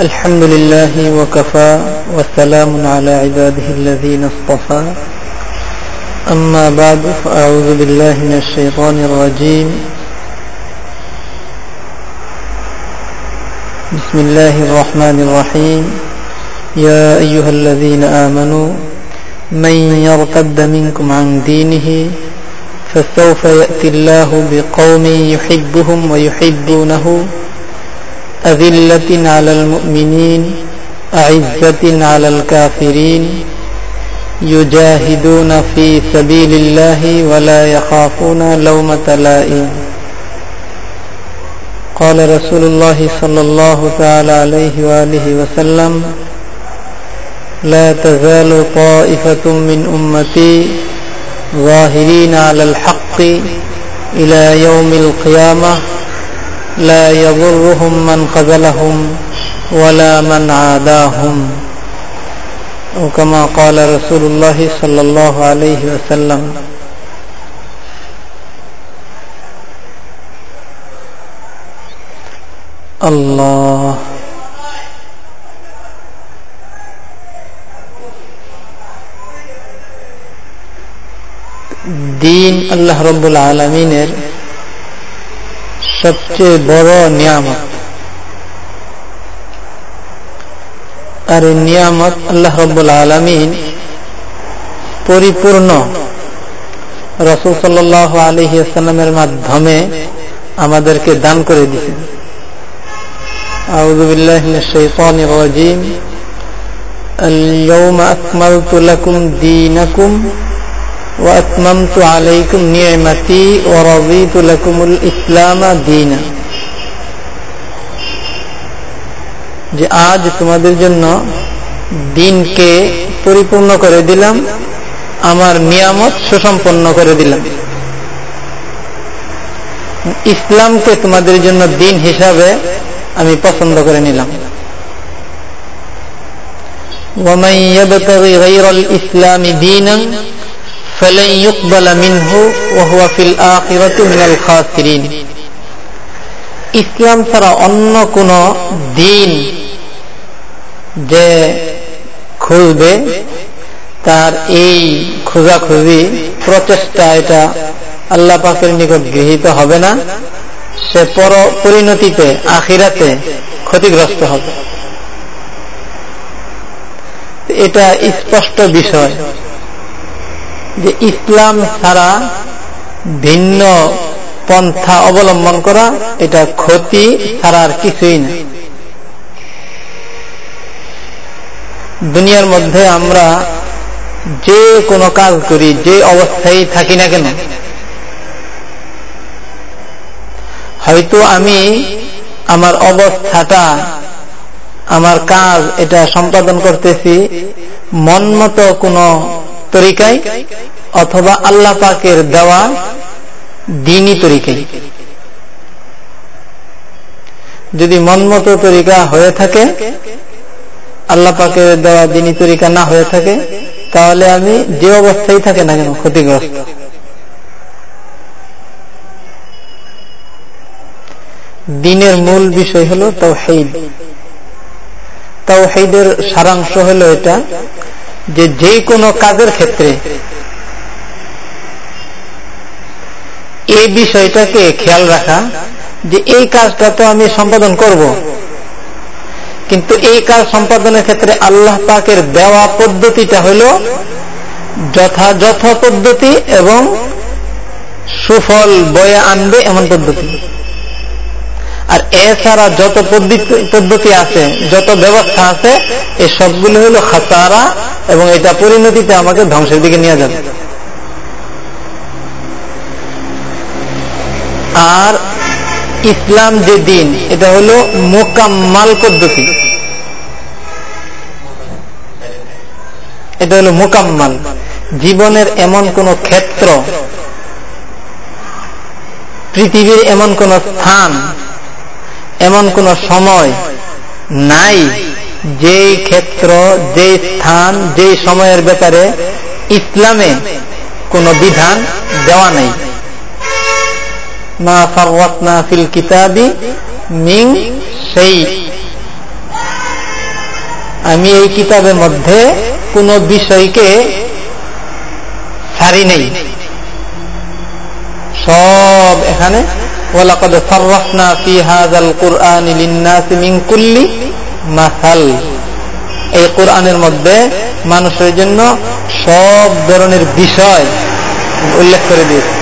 الحمد لله وكفى وسلام على عباده الذين اصطفى. أما بعد فأعوذ بالله من الشيطان الرجيم. بسم الله الرحمن الرحيم. يا أيها الذين آمنوا من يرتد منكم عن دينه فسوف يأتي الله بقوم يحبهم ويحبونه. أذلة على المؤمنين أعزة على الكافرين يجاهدون في سبيل الله ولا يخافون لومة لائم. قال رسول الله صلى الله تعالى عليه وآله وسلم لا تزال طائفة من أمتي ظاهرين على الحق إلى يوم القيامة لا يضرهم من خذلهم ولا من عاداهم. أو كما قال رسول الله صلى الله عليه وسلم الله. دين الله رب العالمين সবচেয়ে বড় নিয়ামত আর এই নিয়ামত আল্লাহ রব্বুল আলমিন পরিপূর্ণ রসুল সাল্লাহ আলহি আসসালামের মাধ্যমে আমাদেরকে দান করে দিয়েছেন أعوذ بالله من الشيطان الرجيم اليوم أكملت لكم دينكم وأتممت عليكم نعمتي ورضيت لكم الإسلام دينا যে আজ তোমাদের জন্য দিনকে পরিপূর্ণ করে দিলাম আমার নিয়ামত সুসম্পন্ন করে দিলাম ইসলামকে তোমাদের জন্য দিন হিসাবে আমি পছন্দ করে নিলাম ومن يبتغي غير الإسلام دينا فلن يقبل منه وهو في الآخرة من الخاسرين ইসলাম ছাড়া অন্য কোন দিন যে খুঁজবে তার এই খোঁজাখুঁজি প্রচেষ্টা এটা আল্লাহ পাকের নিকট গৃহীত হবে না সে পর পরিণতিতে আখিরাতে ক্ষতিগ্রস্ত হবে এটা স্পষ্ট বিষয় যে ইসলাম ছাড়া ভিন্ন পন্থা অবলম্বন করা, এটা ক্ষতি ছাড়ার কিছুই না। দুনিয়ার মধ্যে আমরা যে কোনো কাজ করি, যে অবস্থায় থাকি না কেন, হয়তো আমি আমার অবস্থাটা, আমার কাজ, এটা সম্পাদন করতেছি, মন মতো কোন তরিকায় অথবা আল্লাহ পাকের দেওয়া দিনই তরিকায়। যদি মন মতো তরিকা হয়ে থাকে, আল্লাহ পাকের দেওয়া দিনই তরিকা না হয়ে থাকে, তাহলে আমি যে অবস্থায় থাকে না কেন ক্ষতিগ্রস্ত? দিনের মূল বিষয় হল তাও হেদ তাও তৌহিদের সারাংশ হলো এটা যে যে কোনো কাজের ক্ষেত্রে এই বিষয়টাকে খেয়াল রাখা যে এই কাজটা তো আমি সম্পাদন করব। কিন্তু এই কাজ সম্পাদনের ক্ষেত্রে আল্লাহ পাকের দেওয়া পদ্ধতিটা হল যথাযথ পদ্ধতি এবং সুফল বয়ে আনবে এমন পদ্ধতি। আর এছাড়া যত পদ্ধতি আছে, যত ব্যবস্থা আছে, এই সবগুলো হলো খাতারা এবং এটা পরিণতিতে আমাকে ধ্বংসের দিকে নিয়ে যাবে। আর ইসলাম যে দিন, এটা হলো মোকাম্মাল পদ্ধতি। এটা হলো মোকাম্মাল। জীবনের এমন কোন ক্ষেত্র, পৃথিবীর এমন কোন স্থান এমন কোন সময় নাই যে ক্ষেত্র যে স্থান যে সময়ের ব্যাপারে ইসলামে কোন বিধান দেওয়া নাই। মা ফিল কিতাবি মিং সেই। আমি এই কিতাবের মধ্যে কোন বিষয়কে ছাড়ি নেই। সব এখানে ওলাকদ সর্বাসনা ফি হাজাল কুরআন মিন কুল্লি মাসাল। এই কোরআনের মধ্যে মানুষের জন্য সব ধরনের বিষয় উল্লেখ করে দিয়েছে।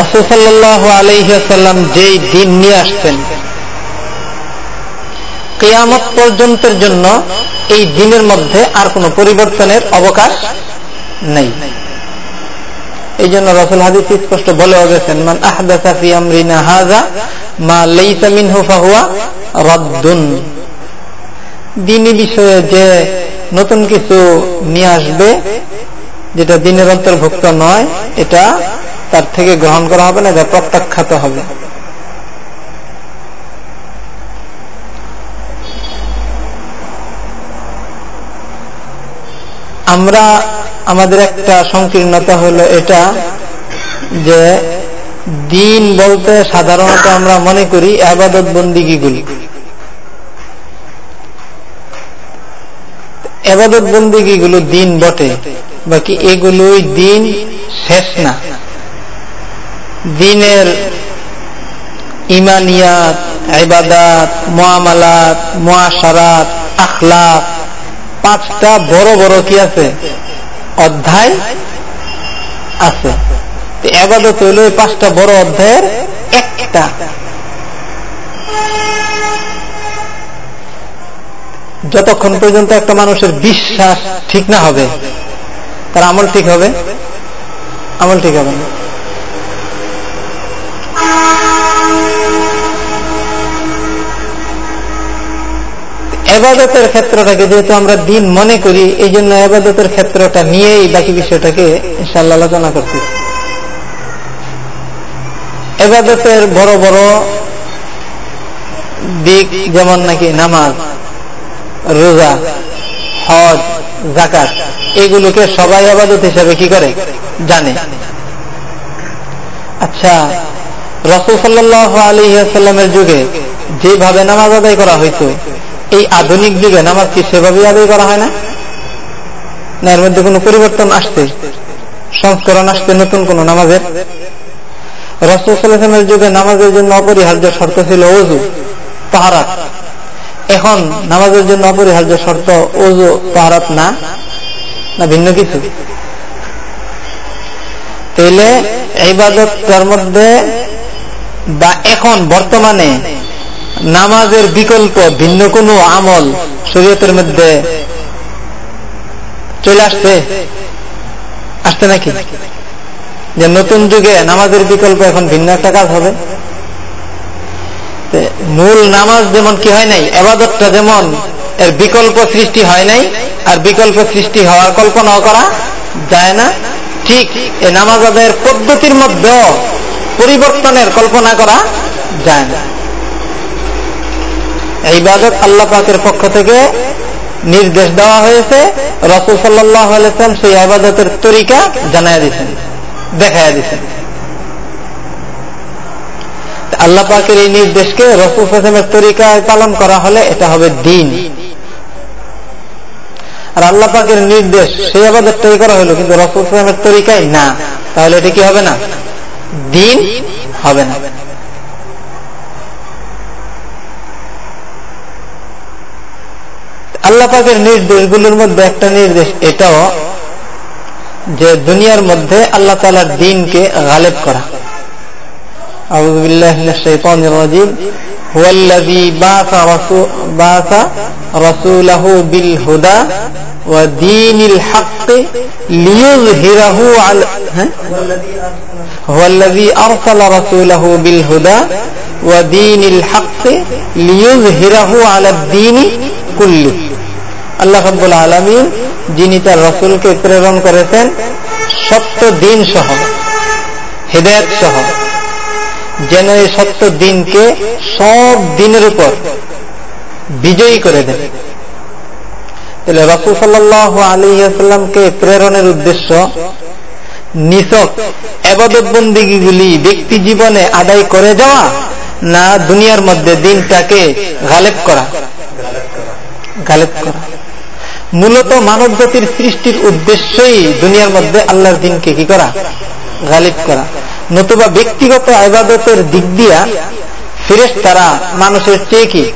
রসুসাল্লাহ আলহ্লাম যেই দিন নিয়ে আসছেন কেয়ামত পর্যন্তের জন্য এই দিনের মধ্যে আর কোন পরিবর্তনের অবকাশ নেই। এই জন্য রসুল হাদিস স্পষ্ট বলেও গেছেন দিনী বিষয়ে যে নতুন কিছু নিয়ে আসবে, যেটা দিনের অন্তর্ভুক্ত নয়, এটা তার থেকে গ্রহণ করা হবে না, এটা প্রত্যাখ্যাত হবে। আমরা আমাদের একটা সংকীর্ণতা হলো এটা যে দিন বলতে সাধারণত আমরা মনে করি আবাদত বন্দিগিগুলি। আবাদত বন্দিগিগুলো দিন বটে, বাকি এগুলোই দিন শেষ না। দিনের ইমানিয়াত আইবাদাত মোয়ামালাত মোয়াশারাত আখলাক পাঁচটা বড় বড় কি আছে? অধ্যায় আছে। আবাদত হইল এই পাঁচটা বড় অধ্যায়ের একটা। যতক্ষণ পর্যন্ত একটা মানুষের বিশ্বাস ঠিক না হবে, তার আমল ঠিক হবে? আমল ঠিক হবে না। এবাদতের ক্ষেত্রটাকে যেহেতু আমরা দিন মনে করি এই জন্য এবাদতের ক্ষেত্রটা নিয়েই বাকি বিষয়টাকে ইনশাল্লাহ আলোচনা করতেছি। এবাদতের বড় বড় দিক যেমন নাকি নামাজ, রোজা, হজ জাকাত এগুলোকে সবাই আবাদত হিসাবে কি করে? জানে। আচ্ছা রসুল সাল্লাহ আলী আসাল্লামের যুগে যেভাবে নামাজ আদায় করা হইত এই আধুনিক যুগে নামাজ কি সেভাবেই আদায় করা হয় না? না, এর মধ্যে কোন পরিবর্তন আসছে? সংস্করণ আসছে নতুন কোন নামাজের? রসুলের যুগে নামাজের জন্য অপরিহার্য শর্ত ছিল ওজু তাহারাত। এখন নামাজের জন্য অপরিহার্য শর্ত অজু তাহারাত না? না, ভিন্ন কিছু। তাইলে এই এইবাদতার মধ্যে বা এখন বর্তমানে নামাজের বিকল্প, ভিন্ন কোন আমল শরীয়তের মধ্যে চলে আসছে? আসছে নাকি? যে নতুন যুগে নামাজের বিকল্প এখন ভিন্ন একটা কাজ হবে। মূল নামাজ যেমন কি হয় নাই এবাদতটা যেমন এর বিকল্প সৃষ্টি হয় নাই, আর বিকল্প সৃষ্টি হওয়ার কল্পনাও করা যায় না। ঠিক এই নামাজ আদায়ের পদ্ধতির মধ্যেও পরিবর্তনের কল্পনা করা যায় না। ইবাদত আল্লাহ পাকের পক্ষ থেকে নির্দেশ দেওয়া হয়েছে। রসুল সাল্লাম সেই আবাদতের তরিকা জানাই দিচ্ছেন দেখাই দিচ্ছেন আল্লাহ পাকের এই নির্দেশকে রসুল হাসেমের তরিকায় পালন করা হলে এটা হবে দিন। আর আল্লাহ পাকের নির্দেশ সেই আবাদতটাই করা হলো, কিন্তু রসুল হাসেমের তরিকায় না। তাহলে এটা কি হবে না? দিন হবে না। আল্লাহ পাকের নির্দেশগুলোর মধ্যে একটা নির্দেশ এটাও যে দুনিয়ার মধ্যে আল্লাহ তালার দিনকে গালেব করা أعوذ بالله من الشيطان الرجيم هو الذي بعث, رسول بعث رسوله بالهدى ودين الحق ليظهره على هو الذي أرسل رسوله بالهدى যিনি তার রসুলকে প্রেরণ করেছেন, সত্য দিন সহ সহ, যেন এই সত্য দিনকে সব দিনের উপর বিজয়ী করে দেন তাহলে রসুল সাল্লাহ প্রেরণের উদ্দেশ্য নিচক এবাদতবন্দিগুলি ব্যক্তি জীবনে আদায় করে যাওয়া না দুনিয়ার মধ্যে দিনটাকে গালেব করা। গালেব করা। মূলত মানব জাতির সৃষ্টির উদ্দেশ্যই দুনিয়ার মধ্যে আল্লাহর দিনকে কি করা? গালিব করা। নতুবা ব্যক্তিগত আবাদতের দিক দিয়া ফিরেস তারা মানুষের চেয়ে কি?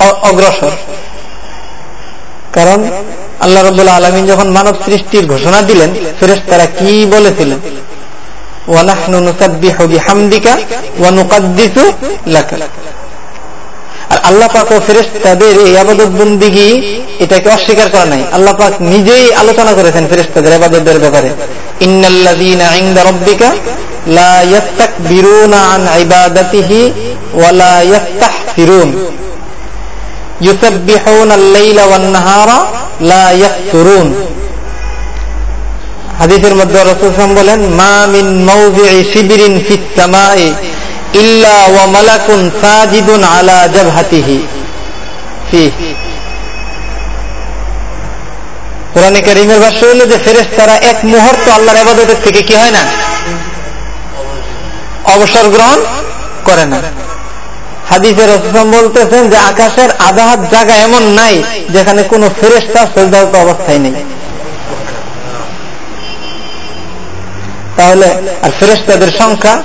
অগ্রসর। কারণ আল্লাহ রবুল্লা আলমিন যখন মানব সৃষ্টির ঘোষণা দিলেন ফেরেস তারা কি বলেছিলেন? আর আল্লাহ পাক ও ফেরেস তাদের এই আবাদত বন্দিগি এটাকে অস্বীকার করা নাই আল্লাহ পাক নিজেই আলোচনা করেছেন ফেরেস তাদের আবাদতের ব্যাপারে ইন্নাল্লাযীনা ইনদা রাব্বিকা লা ইয়াস্তাকবিরুনা আন ইবাদাতিহি ওয়া লা ইস্তাহসিরুন يسبحون الليل والنهار لا يفترون হাদিসের মধ্যে রসুলাম বলেন, মা মিন শিবিরিন ভাষ্য হলো যে, ফেরেশতারা এক মুহূর্ত আল্লাহর ইবাদতের থেকে কি হয় না? অবসর গ্রহণ করে না। হাদিসের রসম বলতেছেন যে, আকাশের আধা জায়গা এমন নাই যেখানে কোন ফেরেস্তা সজ্জাত অবস্থায় নেই। তাহলে, আর ফেরেস্তাদের সংখ্যা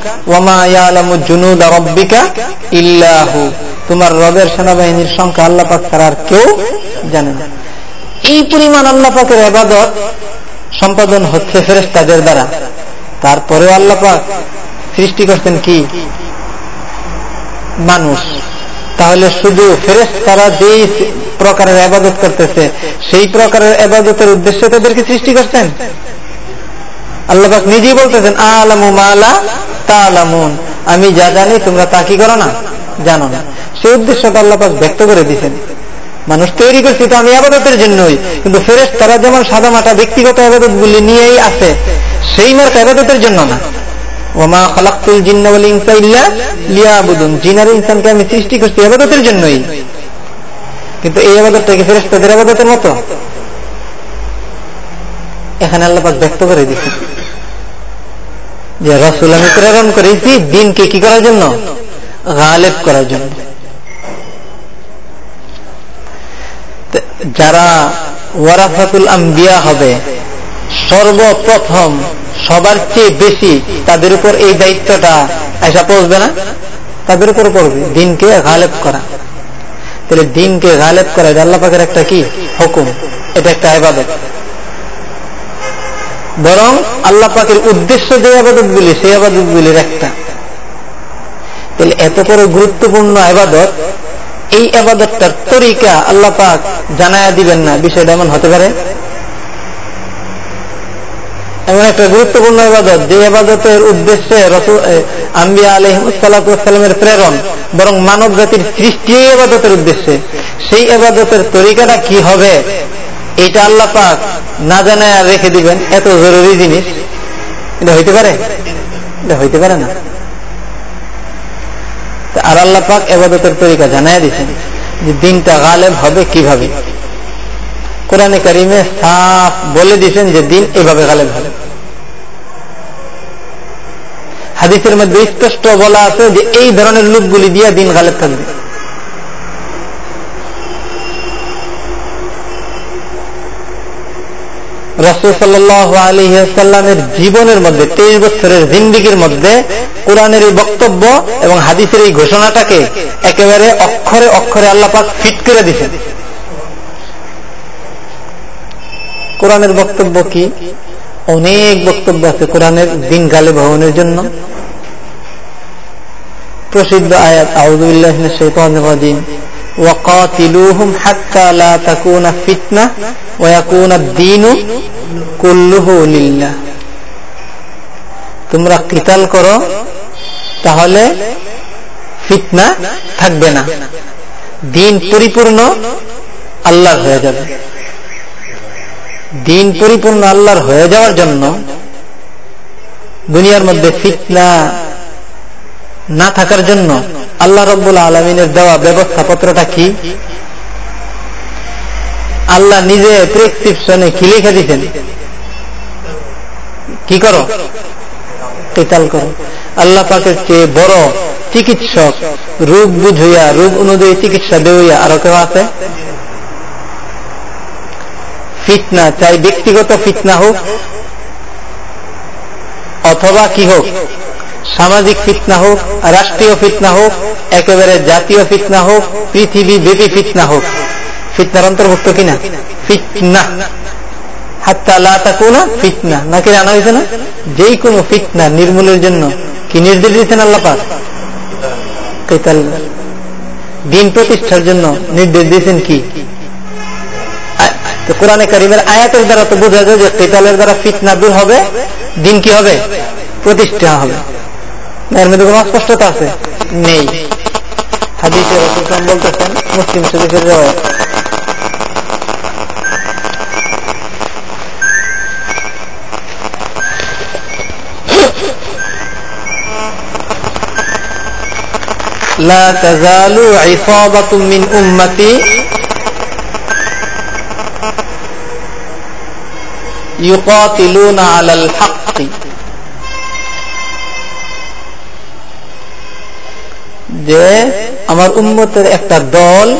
রব্বিকা ইল্লাহু। তোমার রবের সেনাবাহিনীর সংখ্যা আল্লাহ পাক ছাড়া আর কেউ জানে না। এই পরিমাণ আল্লাহ পাকের এবাদত সম্পাদন হচ্ছে ফেরেস্তাদের দ্বারা। তারপরেও আল্লাহ পাক সৃষ্টি করছেন কি? মানুষ। তাহলে শুধু ফেরেস তারা যেই প্রকারের আবাদত করতেছে, সেই প্রকারের আবাদতের উদ্দেশ্যে তাদেরকে সৃষ্টি করছেন? আল্লাহ নিজেই বলতেছেন, আলামু মালা তা আলামুন আমি যা জানি তোমরা তা কি করো না? জানো না। সেই উদ্দেশ্যটা আল্লাহ ব্যক্ত করে দিচ্ছেন মানুষ তৈরি করছি তো আমি আবাদতের জন্যই, কিন্তু ফেরেস তারা যেমন সাদা মাটা ব্যক্তিগত আবাদত গুলি নিয়েই আছে, সেই মার্ক আবাদতের জন্য না। ওমা ইনসা ইল্লা জিনার ইনসানকে আমি সৃষ্টি করছি আবাদতের জন্যই। কিন্তু এই আবাদতটা কি ফেরেস্তাদের আবাদতের মতো? এখানে আল্লাপাক ব্যক্ত করে দিচ্ছেন যে রসুল, আমি প্রেরণ করেছি দিনকে কি করার জন্য? গালেব করার জন্য। যারা ওয়ারাফাতুল আম্বিয়া হবে, সর্বপ্রথম সবার চেয়ে বেশি তাদের উপর এই দায়িত্বটা এসা পৌঁছবে না? তাদের উপর পড়বে দিনকে গালেব করা। তাহলে দিনকে গালেব করা, এটা আল্লাহ পাকের একটা কি? হুকুম। এটা একটা আবাদত বরং আল্লাহ পাকের উদ্দেশ্য যে আবাদত গুলি, সেই আবাদত গুলির একটা। তাহলে এত বড় গুরুত্বপূর্ণ আবাদত, এই আবাদতটার তরিকা আল্লাহ পাক জানায়া দিবেন না, বিষয়টা এমন হতে পারে? এমন একটা গুরুত্বপূর্ণ ইবাদত যে ইবাদতের উদ্দেশ্যে আম্বিয়া আলহিমসাল্লামের প্রেরণ, বরং মানব জাতির সৃষ্টি ইবাদতের উদ্দেশ্যে। সেই ইবাদতের তরিকাটা কি হবে? এটা আল্লাহ পাক না জানায় আর রেখে দিবেন, এত জরুরি জিনিস। এটা হইতে পারে? এটা হইতে পারে না। আর আল্লাহ পাক এবাদতের তরিকা জানায় দিচ্ছেন যে দিনটা গালেব হবে কীভাবে? কোরআনে কারিমে সাফ বলে দিয়েছেন যে দিন এভাবে গালেব হবে। হাদিসের মধ্যে স্পষ্ট বলা আছে যে এই ধরনের লোকগুলি দিয়ে দিন গালেব থাকবে। রসুল সাল্লাহ আলহিসাল্লামের জীবনের মধ্যে, তেইশ বছরের জিন্দিগির মধ্যে কোরআনের এই বক্তব্য এবং হাদিসের এই ঘোষণাটাকে একেবারে অক্ষরে অক্ষরে আল্লাপাক ফিট করে দিচ্ছেন কোরআনের বক্তব্য কি? অনেক বক্তব্য আছে কোরআনের দিন গালে ভবনের জন্য। প্রসিদ্ধ আয়াত আউদুল্লাহিন وقاتلوهم حتى لا تكون فتنة ويكون الدين كله لله তোমরা কিতাল করো তাহলে ফিতনা থাকবে না দিন পরিপূর্ণ আল্লাহ হয়ে যাবে দিন পরিপূর্ণ আল্লাহর হয়ে যাওয়ার জন্য দুনিয়ার মধ্যে ফিতনা না থাকার জন্য আল্লাহ রব্বুল আলমিনের দেওয়া ব্যবস্থাপত্রটা কি? আল্লাহ নিজে প্রেসক্রিপশনে কি লিখে দিচ্ছেন কি করো? কেতাল করো। আল্লাহ পাকের চেয়ে বড় চিকিৎসক রোগ বুঝইয়া, রোগ অনুযায়ী চিকিৎসা দেওয়া আরও কেউ আছে? ফিতনা, চাই ব্যক্তিগত ফিতনা হোক অথবা কি হোক। সামাজিক ফিতনা হোক, রাষ্ট্রীয় ফিতনা হোক, একেবারে জাতীয় ফিতনা হোক পৃথিবী ব্যাপী ফিতনা হোক। ফিতনার অন্তর্ভুক্ত কিনা? ফিতনা। ফিতনা। নাকি আনা হয়েছে না? কোনো ফিতনা নির্মূলের জন্য কি নির্দেশ দিয়েছেন আল্লাপাক দিন প্রতিষ্ঠার জন্য নির্দেশ দিয়েছেন কি? কোরআনে আয়াতের দ্বারা তো বোঝা যায় যে কেতালের দ্বারা ফিতনা দূর হবে, দিন কি হবে? প্রতিষ্ঠা হবে। এর মধ্যে কোন অস্পষ্টতা আছে নেই হাদিসের বলতেছেন মুসলিম শরীফের لا تزال عصابة من أمتي يقاتلون على الحق যে আমার উন্মতের একটা দল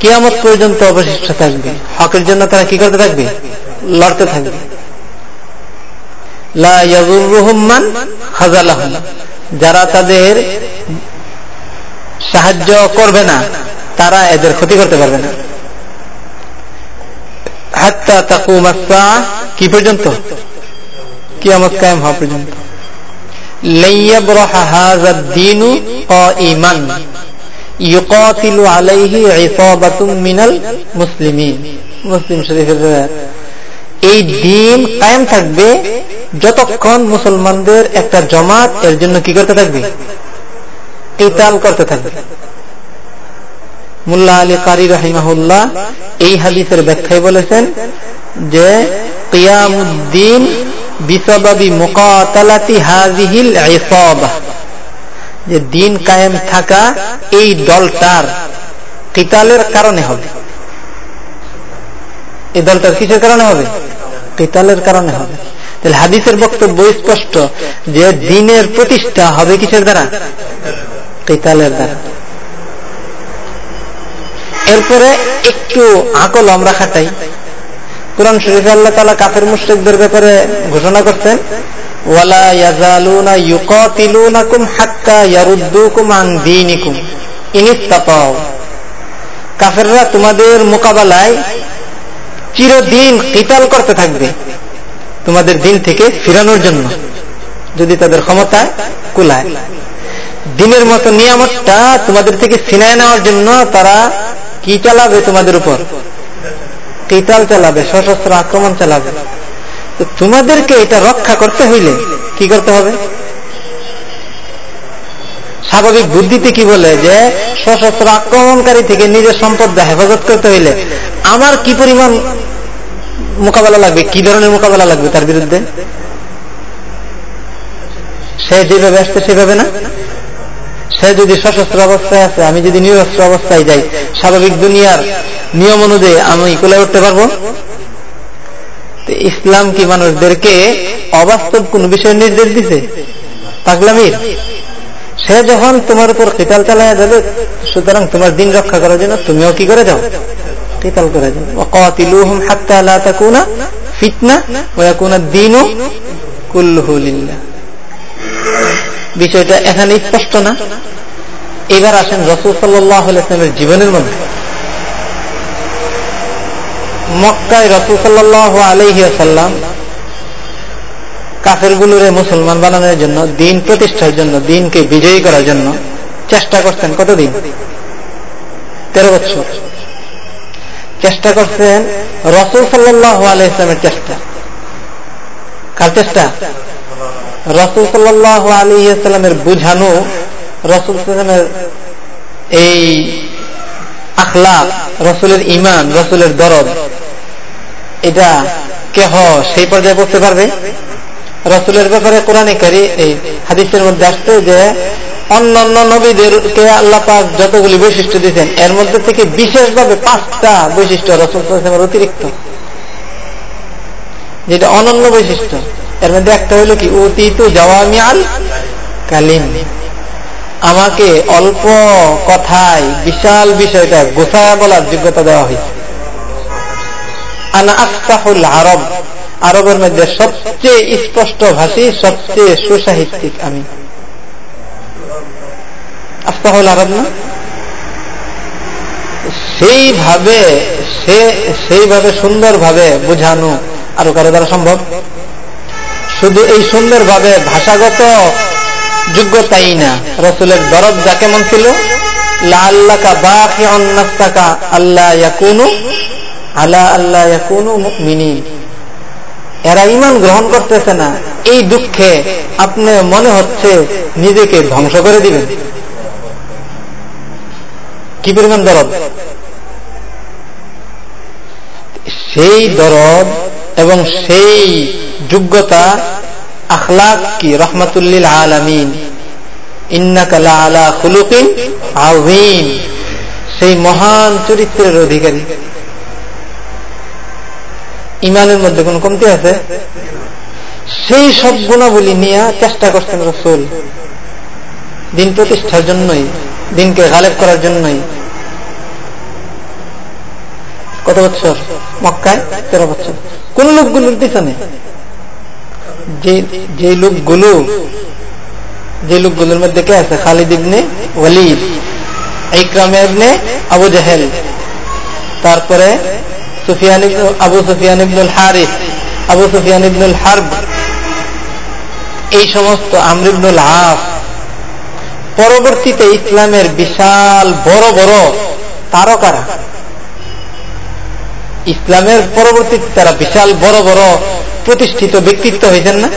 কিয়ামত পর্যন্ত অবশিষ্ট থাকবে। হকের জন্য তারা কি করতে থাকবে? লড়তে থাকবে। রহমান খাজালাহমান যারা তাদের সাহায্য করবে না, তারা এদের ক্ষতি করতে পারবে না। হাত্তা তাকুমাসা কি পর্যন্ত? কিয়ামত কায়েম হওয়া পর্যন্ত। এই দিন কায়েম থাকবে যতক্ষণ মুসলমানদের একটা জমাত এর জন্য কি করতে থাকবে? কেতাল করতে থাকবে। মুল্লা আলী কারি রাহিমাহুল্লাহ এই হাদিসের ব্যাখ্যায় বলেছেন যে কিয়ামুদ্দিন বিসবাবি মোকাতালাতি হাজিহিল যে দিন কায়েম থাকা এই দলটার কিতালের কারণে হবে। এই দলটার কিসের কারণে হবে? কিতালের কারণে হবে। তাহলে হাদিসের বক্তব্য স্পষ্ট যে দিনের প্রতিষ্ঠা হবে কিসের দ্বারা? কেতালের দ্বারা। এরপরে একটু আকল আমরা খাটাই। কোরআন শরীফ আল্লাহ তালা কাফের মুশ্রিকদের ব্যাপারে ঘোষণা করছেন কাফেররা তোমাদের মোকাবেলায় চিরদিন কিতাল করতে থাকবে তোমাদের দিন থেকে ফিরানোর জন্য, যদি তাদের ক্ষমতা কুলায়। দিনের মতো নিয়ামতটা তোমাদের থেকে সিনায় নেওয়ার জন্য তারা কি চালাবে তোমাদের উপর? কিতাল চালাবে, সশস্ত্র আক্রমণ চালাবে। তো তোমাদেরকে এটা রক্ষা করতে হইলে কি করতে হবে? স্বাভাবিক বুদ্ধিতে কি বলে যে, সশস্ত্র আক্রমণকারী থেকে নিজের সম্পদ হেফাজত করতে হইলে আমার কি পরিমাণ মোকাবেলা লাগবে, কি ধরনের মোকাবেলা লাগবে তার বিরুদ্ধে? সে যেভাবে আসছে সেভাবে না? সে যদি সশস্ত্র অবস্থায় আছে, আমি যদি নিরস্ত্র অবস্থায় যাই, স্বাভাবিক দুনিয়ার নিয়ম অনুযায়ী আমি কোলে উঠতে পারব? ইসলাম কি মানুষদেরকে অবাস্তব কোন বিষয় নির্দেশ দিছে? পাগলামির? সে যখন তোমার উপর কিতাল চালায় যাবে, সুতরাং তোমার দিন রক্ষা করার জন্য তুমিও কি করে যাও? কিতাল করে যাও। কাতিলুহুম হাত্তা লা তাকুনা ফিতনা, ওয়া ইয়াকুনা দীনু কুল্লুহু বিষয়টা এখানে স্পষ্ট না। এবার আসেন রসুল সাল্লামের জীবনের মধ্যে। মক্কায় রসুল সাল্লাহ আলহিয়াসাল্লাম কাফের গুলোরে মুসলমান বানানোর জন্য, দিন প্রতিষ্ঠার জন্য, দিনকে বিজয়ী করার জন্য চেষ্টা করছেন কতদিন? তেরো বছর। চেষ্টা করছেন রসুল সাল্লাহ আলহিসের চেষ্টা। কার চেষ্টা? রসুল সাল্লাহ আলহিসের বুঝানো রসুল সাল্লামের এই আখলা রসুলের ইমান রসুলের দরদ, এটা কেহ সেই পর্যায়ে পড়তে পারবে? রসুলের ব্যাপারে কোরআনে কারি এই হাদিসের মধ্যে আসছে যে অন্য অন্য নবীদেরকে আল্লাহ পাক যতগুলি বৈশিষ্ট্য দিয়েছেন, এর মধ্যে থেকে বিশেষভাবে পাঁচটা বৈশিষ্ট্য রসুল অতিরিক্ত। যেটা অনন্য বৈশিষ্ট্য। এর মধ্যে একটা হইল কি, অতীত জওয়ামিয়াল কালিম। আমাকে অল্প কথায় বিশাল বিষয়টা গোসায় বলার যোগ্যতা দেওয়া হয়েছে। আরব। আরবের মধ্যে সবচেয়ে স্পষ্ট ভাষী, সবচেয়ে সুসাহিত্যিক আমি। আস্তাহুল আরব না? সেইভাবে সে, সেইভাবে সুন্দরভাবে বোঝানো আরও কারও দ্বারা সম্ভব? শুধু এই সুন্দরভাবে ভাষাগত যোগ্যতাই না, রসুলের দরদ যা কেমন ছিল? এরা ইমান গ্রহণ করতেছে না, এই দুঃখে আপনি মনে হচ্ছে নিজেকে ধ্বংস করে দিবেন। কি পরিমাণ দরদ? সেই দরদ এবং সেই যোগ্যতা আখলাক কি? রহমতুল্লিল আলমিন। সেই মহান চরিত্রের অধিকারী। ইমানের মধ্যে কোন কমতি আছে? সেই সব গুণাবলী নিয়ে চেষ্টা করছেন রসুল। দিন প্রতিষ্ঠার জন্যই, দিনকে গালেব করার জন্যই। কত বছর মক্কায় তেরো বছর কোন লোকগুলোর পিছনে? যে লোকগুলো, যে লোকগুলোর মধ্যে কে আছে? খালিদ ইবনে ওয়ালিদ, ইকরাম ইবনে আবু জাহেল, তারপরে সুফিয়ান আবু সুফিয়ান ইবনুল হারিফ আবু সুফিয়ান ইবনুল হার্ব, এই সমস্ত আমরিবনুল হাফ পরবর্তীতে ইসলামের বিশাল বড় বড় তারকারা ইসলামের পরবর্তীতে তারা বিশাল বড় বড় প্রতিষ্ঠিত ব্যক্তিত্ব হয়েছেন না?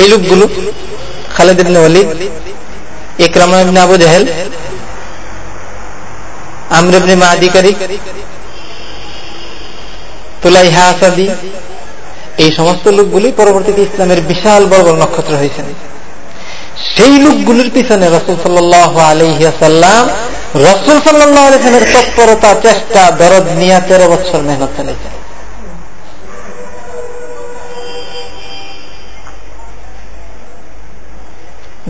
এই লোকগুলো, খালেদ ইবনে ওয়ালিদ, ইকরামা আবু জাহেল, আমর ইবনে মাহাদিকারী তুলাইহা আসাদি, এই সমস্ত লোকগুলি পরবর্তীতে ইসলামের বিশাল বড় বড় নক্ষত্র হয়েছেন। সেই লোকগুলির পিছনে রসুল সাল্লাহ আলহিয়াসাল্লাম রসুল সাল্লাহ আলহামের তৎপরতা, চেষ্টা, দরদ নিয়ে তেরো বছর মেহনত চালিয়েছেন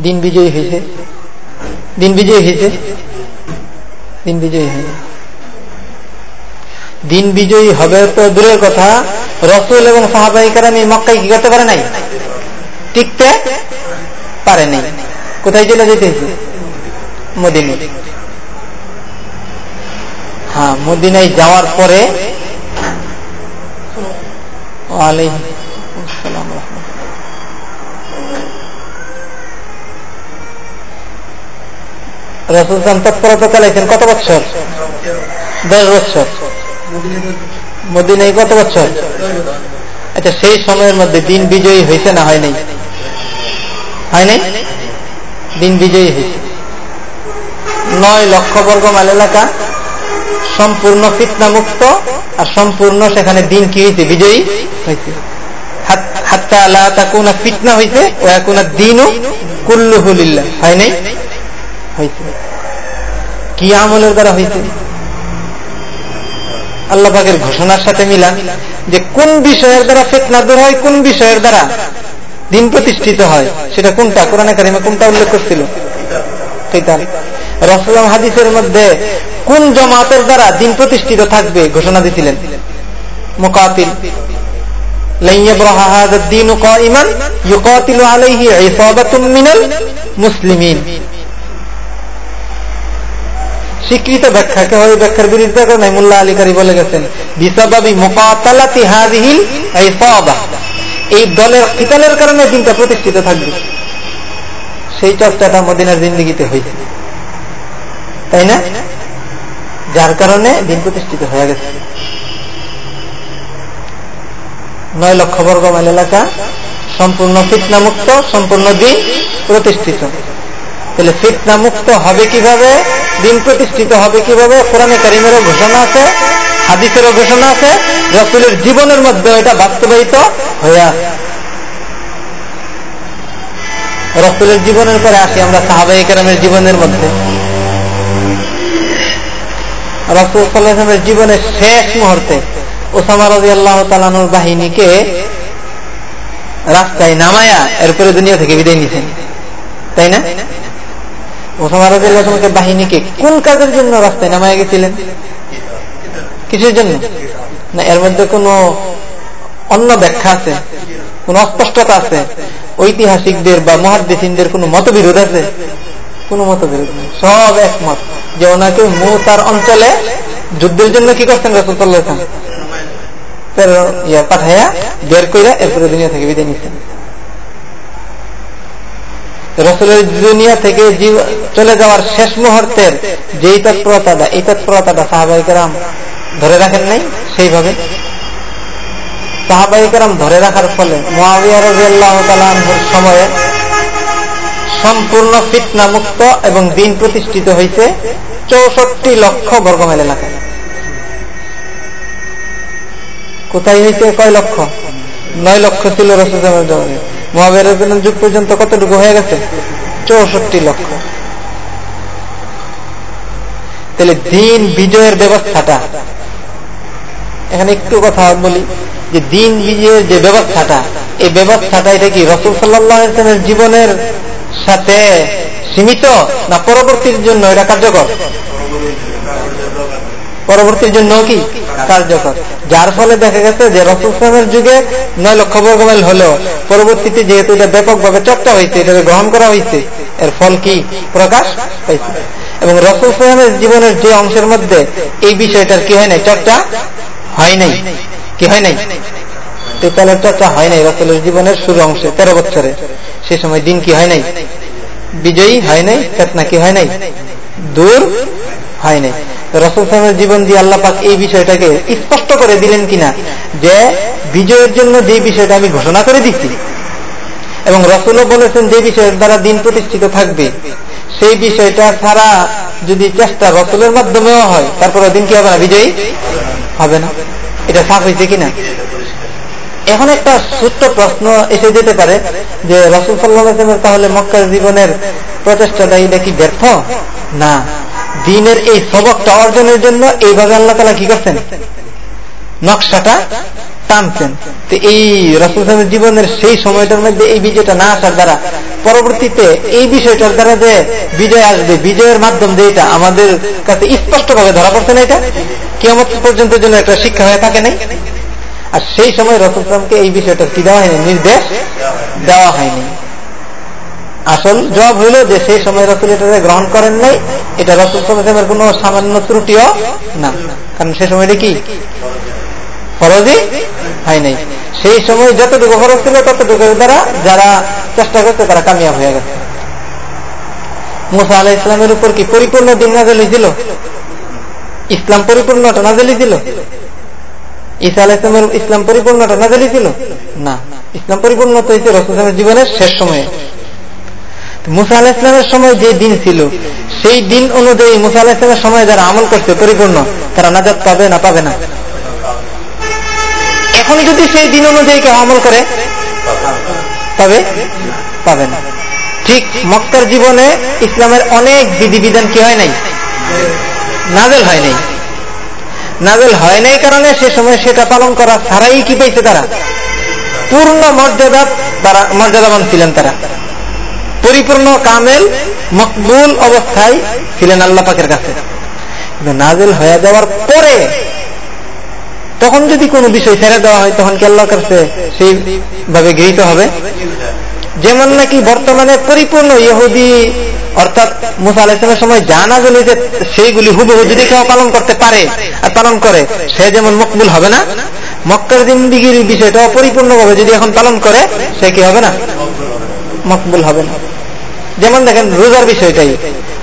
দিন বিজয়ী হয়েছে। দিন বিজয়ী হয়েছে। দিন বিজয়ী হয়েছে। দিন বিজয়ী হবে তো দূরের কথা। রসুল এবং সাহাবাহিকার আমি মক্কাই কি করতে পারে নাই? টিকতে পারে নাই। কোথায় চলে যেতে মদিনী হ্যাঁ মদিনায় যাওয়ার পরে তৎপরতা চালাইছেন কত বছর? দশ বছর। মদিনায় কত বছর? আচ্ছা সেই সময়ের মধ্যে দিন বিজয়ী হয়েছে না হয় নাই? হয় নাই? দিন বিজয়ী হয়েছে। নয় লক্ষ বর্গ মাইল এলাকা সম্পূর্ণ ফিতনা মুক্ত আর সম্পূর্ণ সেখানে দিন কি হয়েছে বিজয়ী তাকুনা ফিতনা হয় নাই? কি আমলের দ্বারা ঘোষণার সাথে মিলা যে কোন বিষয়ের দ্বারা ফেতনা দূর হয়, কোন বিষয়ের দ্বারা দিন প্রতিষ্ঠিত হয়, সেটা কোনটা? কোরআনে কারিমে কোনটা উল্লেখ করছিল? রসলাম হাদিসের মধ্যে কোন জমাতের দ্বারা দিন প্রতিষ্ঠিত থাকবে ঘোষণা দিছিলেন? মোকাতিল। স্বীকৃত ব্যাখ্যাকে হয় ব্যাখ্যার বিরুদ্ধে করে নাই? মুল্লা আলী বলে গেছেন হাজিহিল এই দলের কিতালের কারণে দিনটা প্রতিষ্ঠিত থাকবে। সেই চর্চাটা মদিনার জিন্দিগিতে হয়েছে। তাই না? যার কারণে দিন প্রতিষ্ঠিত হয়ে গেছে। নয় লক্ষ বর্গ মাইল এলাকা সম্পূর্ণ ফিতনা মুক্ত সম্পূর্ণ দিন প্রতিষ্ঠিত। তাহলে ফিতনা মুক্ত হবে কীভাবে? দিন প্রতিষ্ঠিত হবে কীভাবে? কোরআনে কারিমেরও ঘোষণা আছে, হাদিসেরও ঘোষণা আছে, রসুলের জীবনের মধ্যে এটা বাস্তবায়িত হয়ে আছে রসুলের জীবনের পরে আসি আমরা সাহাবাই কেরামের জীবনের মধ্যে। রসুল সাল্লাহামের জীবনের শেষ মুহূর্তে ওসামা রাজি আল্লাহ বাহিনীকে রাস্তায় নামায়া এরপরে দুনিয়া থেকে বিদায় নিছেন তাই না? ওসামা রাজুল্লাহকে বাহিনীকে কোন কাজের জন্য রাস্তায় নামায়া গেছিলেন? কিসের জন্য? না, এর মধ্যে কোন অন্য ব্যাখ্যা আছে? কোন অস্পষ্টতা আছে? ঐতিহাসিকদের বা মহাদ্দেশিনদের কোন মতবিরোধ আছে? কোন মতবিরোধ নেই সব একমত যে ওনাকে মু তার অঞ্চলে যুদ্ধের জন্য কি করছেন রসুল্লাহ ইয়া পাঠাইয়া বের এরপরে দুনিয়া থেকে বিদায় নিচ্ছেন দুনিয়া থেকে চলে যাওয়ার শেষ মুহূর্তের তৎপরতাটা, এই তৎপরতাটা সাহাবাহিকেরাম ধরে রাখেন নাই? সেইভাবে। সাহাবাহিকেরাম ধরে রাখার ফলে সময়ে সম্পূর্ণ ফিটনা মুক্ত এবং দিন প্রতিষ্ঠিত হয়েছে চৌষট্টি লক্ষ বর্গমাইল এলাকায় কোথায় হয়েছে কয় লক্ষ? নয় লক্ষ ছিল রসুলের যুগ পর্যন্ত কতটুকু হয়ে গেছে? চৌষট্টি লক্ষ। তাহলে দিন বিজয়ের ব্যবস্থাটা, এখানে একটু কথা বলি, যে দিন বিজয়ের যে ব্যবস্থাটা, এই ব্যবস্থাটা এটা কি রসুল সাল্লামের জীবনের সাথে সীমিত না পরবর্তীর জন্য এটা কার্যকর? পরবর্তীর জন্য কি? কার্যকর। যার ফলে দেখা গেছে যে রসুলের যুগে নয় লক্ষ বর্গমাইল হলো। পরবর্তীতে যেহেতু এটা ব্যাপকভাবে চর্চা হয়েছে, এটাকে গ্রহণ করা হয়েছে, এর ফল কি? প্রকাশ পাইছে। এবং রসুল সাহেবের জীবনের যে অংশের মধ্যে এই বিষয়টার কি হয় নাই? চর্চা হয় নাই। কি হয় নাই? তেতালের চর্চা হয় নাই রসুলের জীবনের শুরু অংশে, তেরো বছরে। সে সময় দিন কি হয় নাই? বিজয়ী হয় নাই? চেতনা কি হয় নাই? দূর হয় নাই। রসুল সাহেবের জীবন দিয়ে আল্লাহ পাক এই বিষয়টাকে স্পষ্ট করে দিলেন কিনা? যে বিজয়ের জন্য যে বিষয়টা আমি ঘোষণা করে দিচ্ছি এবং রসুলও বলেছেন যে বিষয়ের দ্বারা দিন প্রতিষ্ঠিত থাকবে, সেই বিষয়টা ছাড়া যদি চেষ্টা রসুলের মাধ্যমেও হয় তারপরে দিন কি হবে না? বিজয়ী হবে না। এটা সাফ হয়েছে কিনা? এখন একটা ছোট্ট প্রশ্ন এসে যেতে পারে যে রসুল সাল্লামের তাহলে মক্কার জীবনের প্রচেষ্টাটা এটা কি ব্যর্থ? না। দিনের এই সবকটা অর্জনের জন্য এইভাবে আল্লাহ তালা কি করছেন? নকশাটা টানছেন। তো এই রসুল জীবনের সেই সময়টার মধ্যে এই বিজয়টা না আসার দ্বারা পরবর্তীতে এই বিষয়টার দ্বারা যে বিজয় আসবে, বিজয়ের মাধ্যম যে এটা আমাদের কাছে স্পষ্টভাবে ধরা পড়ছে না এটা? কেমন পর্যন্ত জন্য একটা শিক্ষা হয়ে থাকে নাই? আর সেই সময় রসুলকে এই বিষয়টা কি দেওয়া হয়নি, নির্দেশ দেওয়া হয়নি। আসল জবাব হইল যে সেই সময় রসুল এটা গ্রহণ করেন নাই, এটা রসুল কোন সামান্য ত্রুটিও না। কারণ সে সময়টা কি? ফরজই হয় নাই। সেই সময় যতটুকু ফরজ ছিল, ততটুকুর দ্বারা যারা চেষ্টা করছে, তারা কামিয়াব হয়ে গেছে। মুসা আলাহ ইসলামের উপর কি পরিপূর্ণ দিন নাজেল হয়েছিল? ইসলাম পরিপূর্ণটা নাজেল হয়েছিল? ঈসা আলাহ ইসলাম পরিপূর্ণটা নাজেল হয়েছিল? না। ইসলাম পরিপূর্ণ তো হয়েছে রসুলের জীবনের শেষ সময়ে। মুসা আলাহ ইসলামের সময় যে দিন ছিল, সেই দিন অনুযায়ী মুসা আলাহ ইসলামের সময় যারা আমল করছে পরিপূর্ণ, তারা নাজাদ পাবে না পাবে না? এখন যদি সেই দিন অনুযায়ী কেউ আমল করে তবে পাবে না। ঠিক মক্কার জীবনে ইসলামের অনেক বিধিবিধান কি হয় নাই? নাজেল হয় নাই। নাজেল হয় নাই কারণে সে সময় সেটা পালন করা ছাড়াই কি পাইছে তারা? পূর্ণ মর্যাদা তারা, মর্যাদাবান ছিলেন তারা। পরিপূর্ণ কামেল, মকবুল অবস্থায় ছিলেন আল্লাহ পাকের কাছে। নাজেল হয়ে যাওয়ার পরে তখন যদি কোনো বিষয় ছেড়ে দেওয়া হয়, তখন কি আল্লাহ কাছে সেইভাবে গৃহীত হবে? যেমন নাকি বর্তমানে পরিপূর্ণ ইহুদি, অর্থাৎ মুসা আলাইসলামের সময় জানা গেল যে সেইগুলি হুবহু যদি কেউ পালন করতে পারে আর পালন করে, সে যেমন মকবুল হবে না। মক্কার জিন্দিগির বিষয়টা অপরিপূর্ণভাবে যদি এখন পালন করে, সে কি হবে না? মকবুল হবে না। যেমন দেখেন, রোজার বিষয়টাই।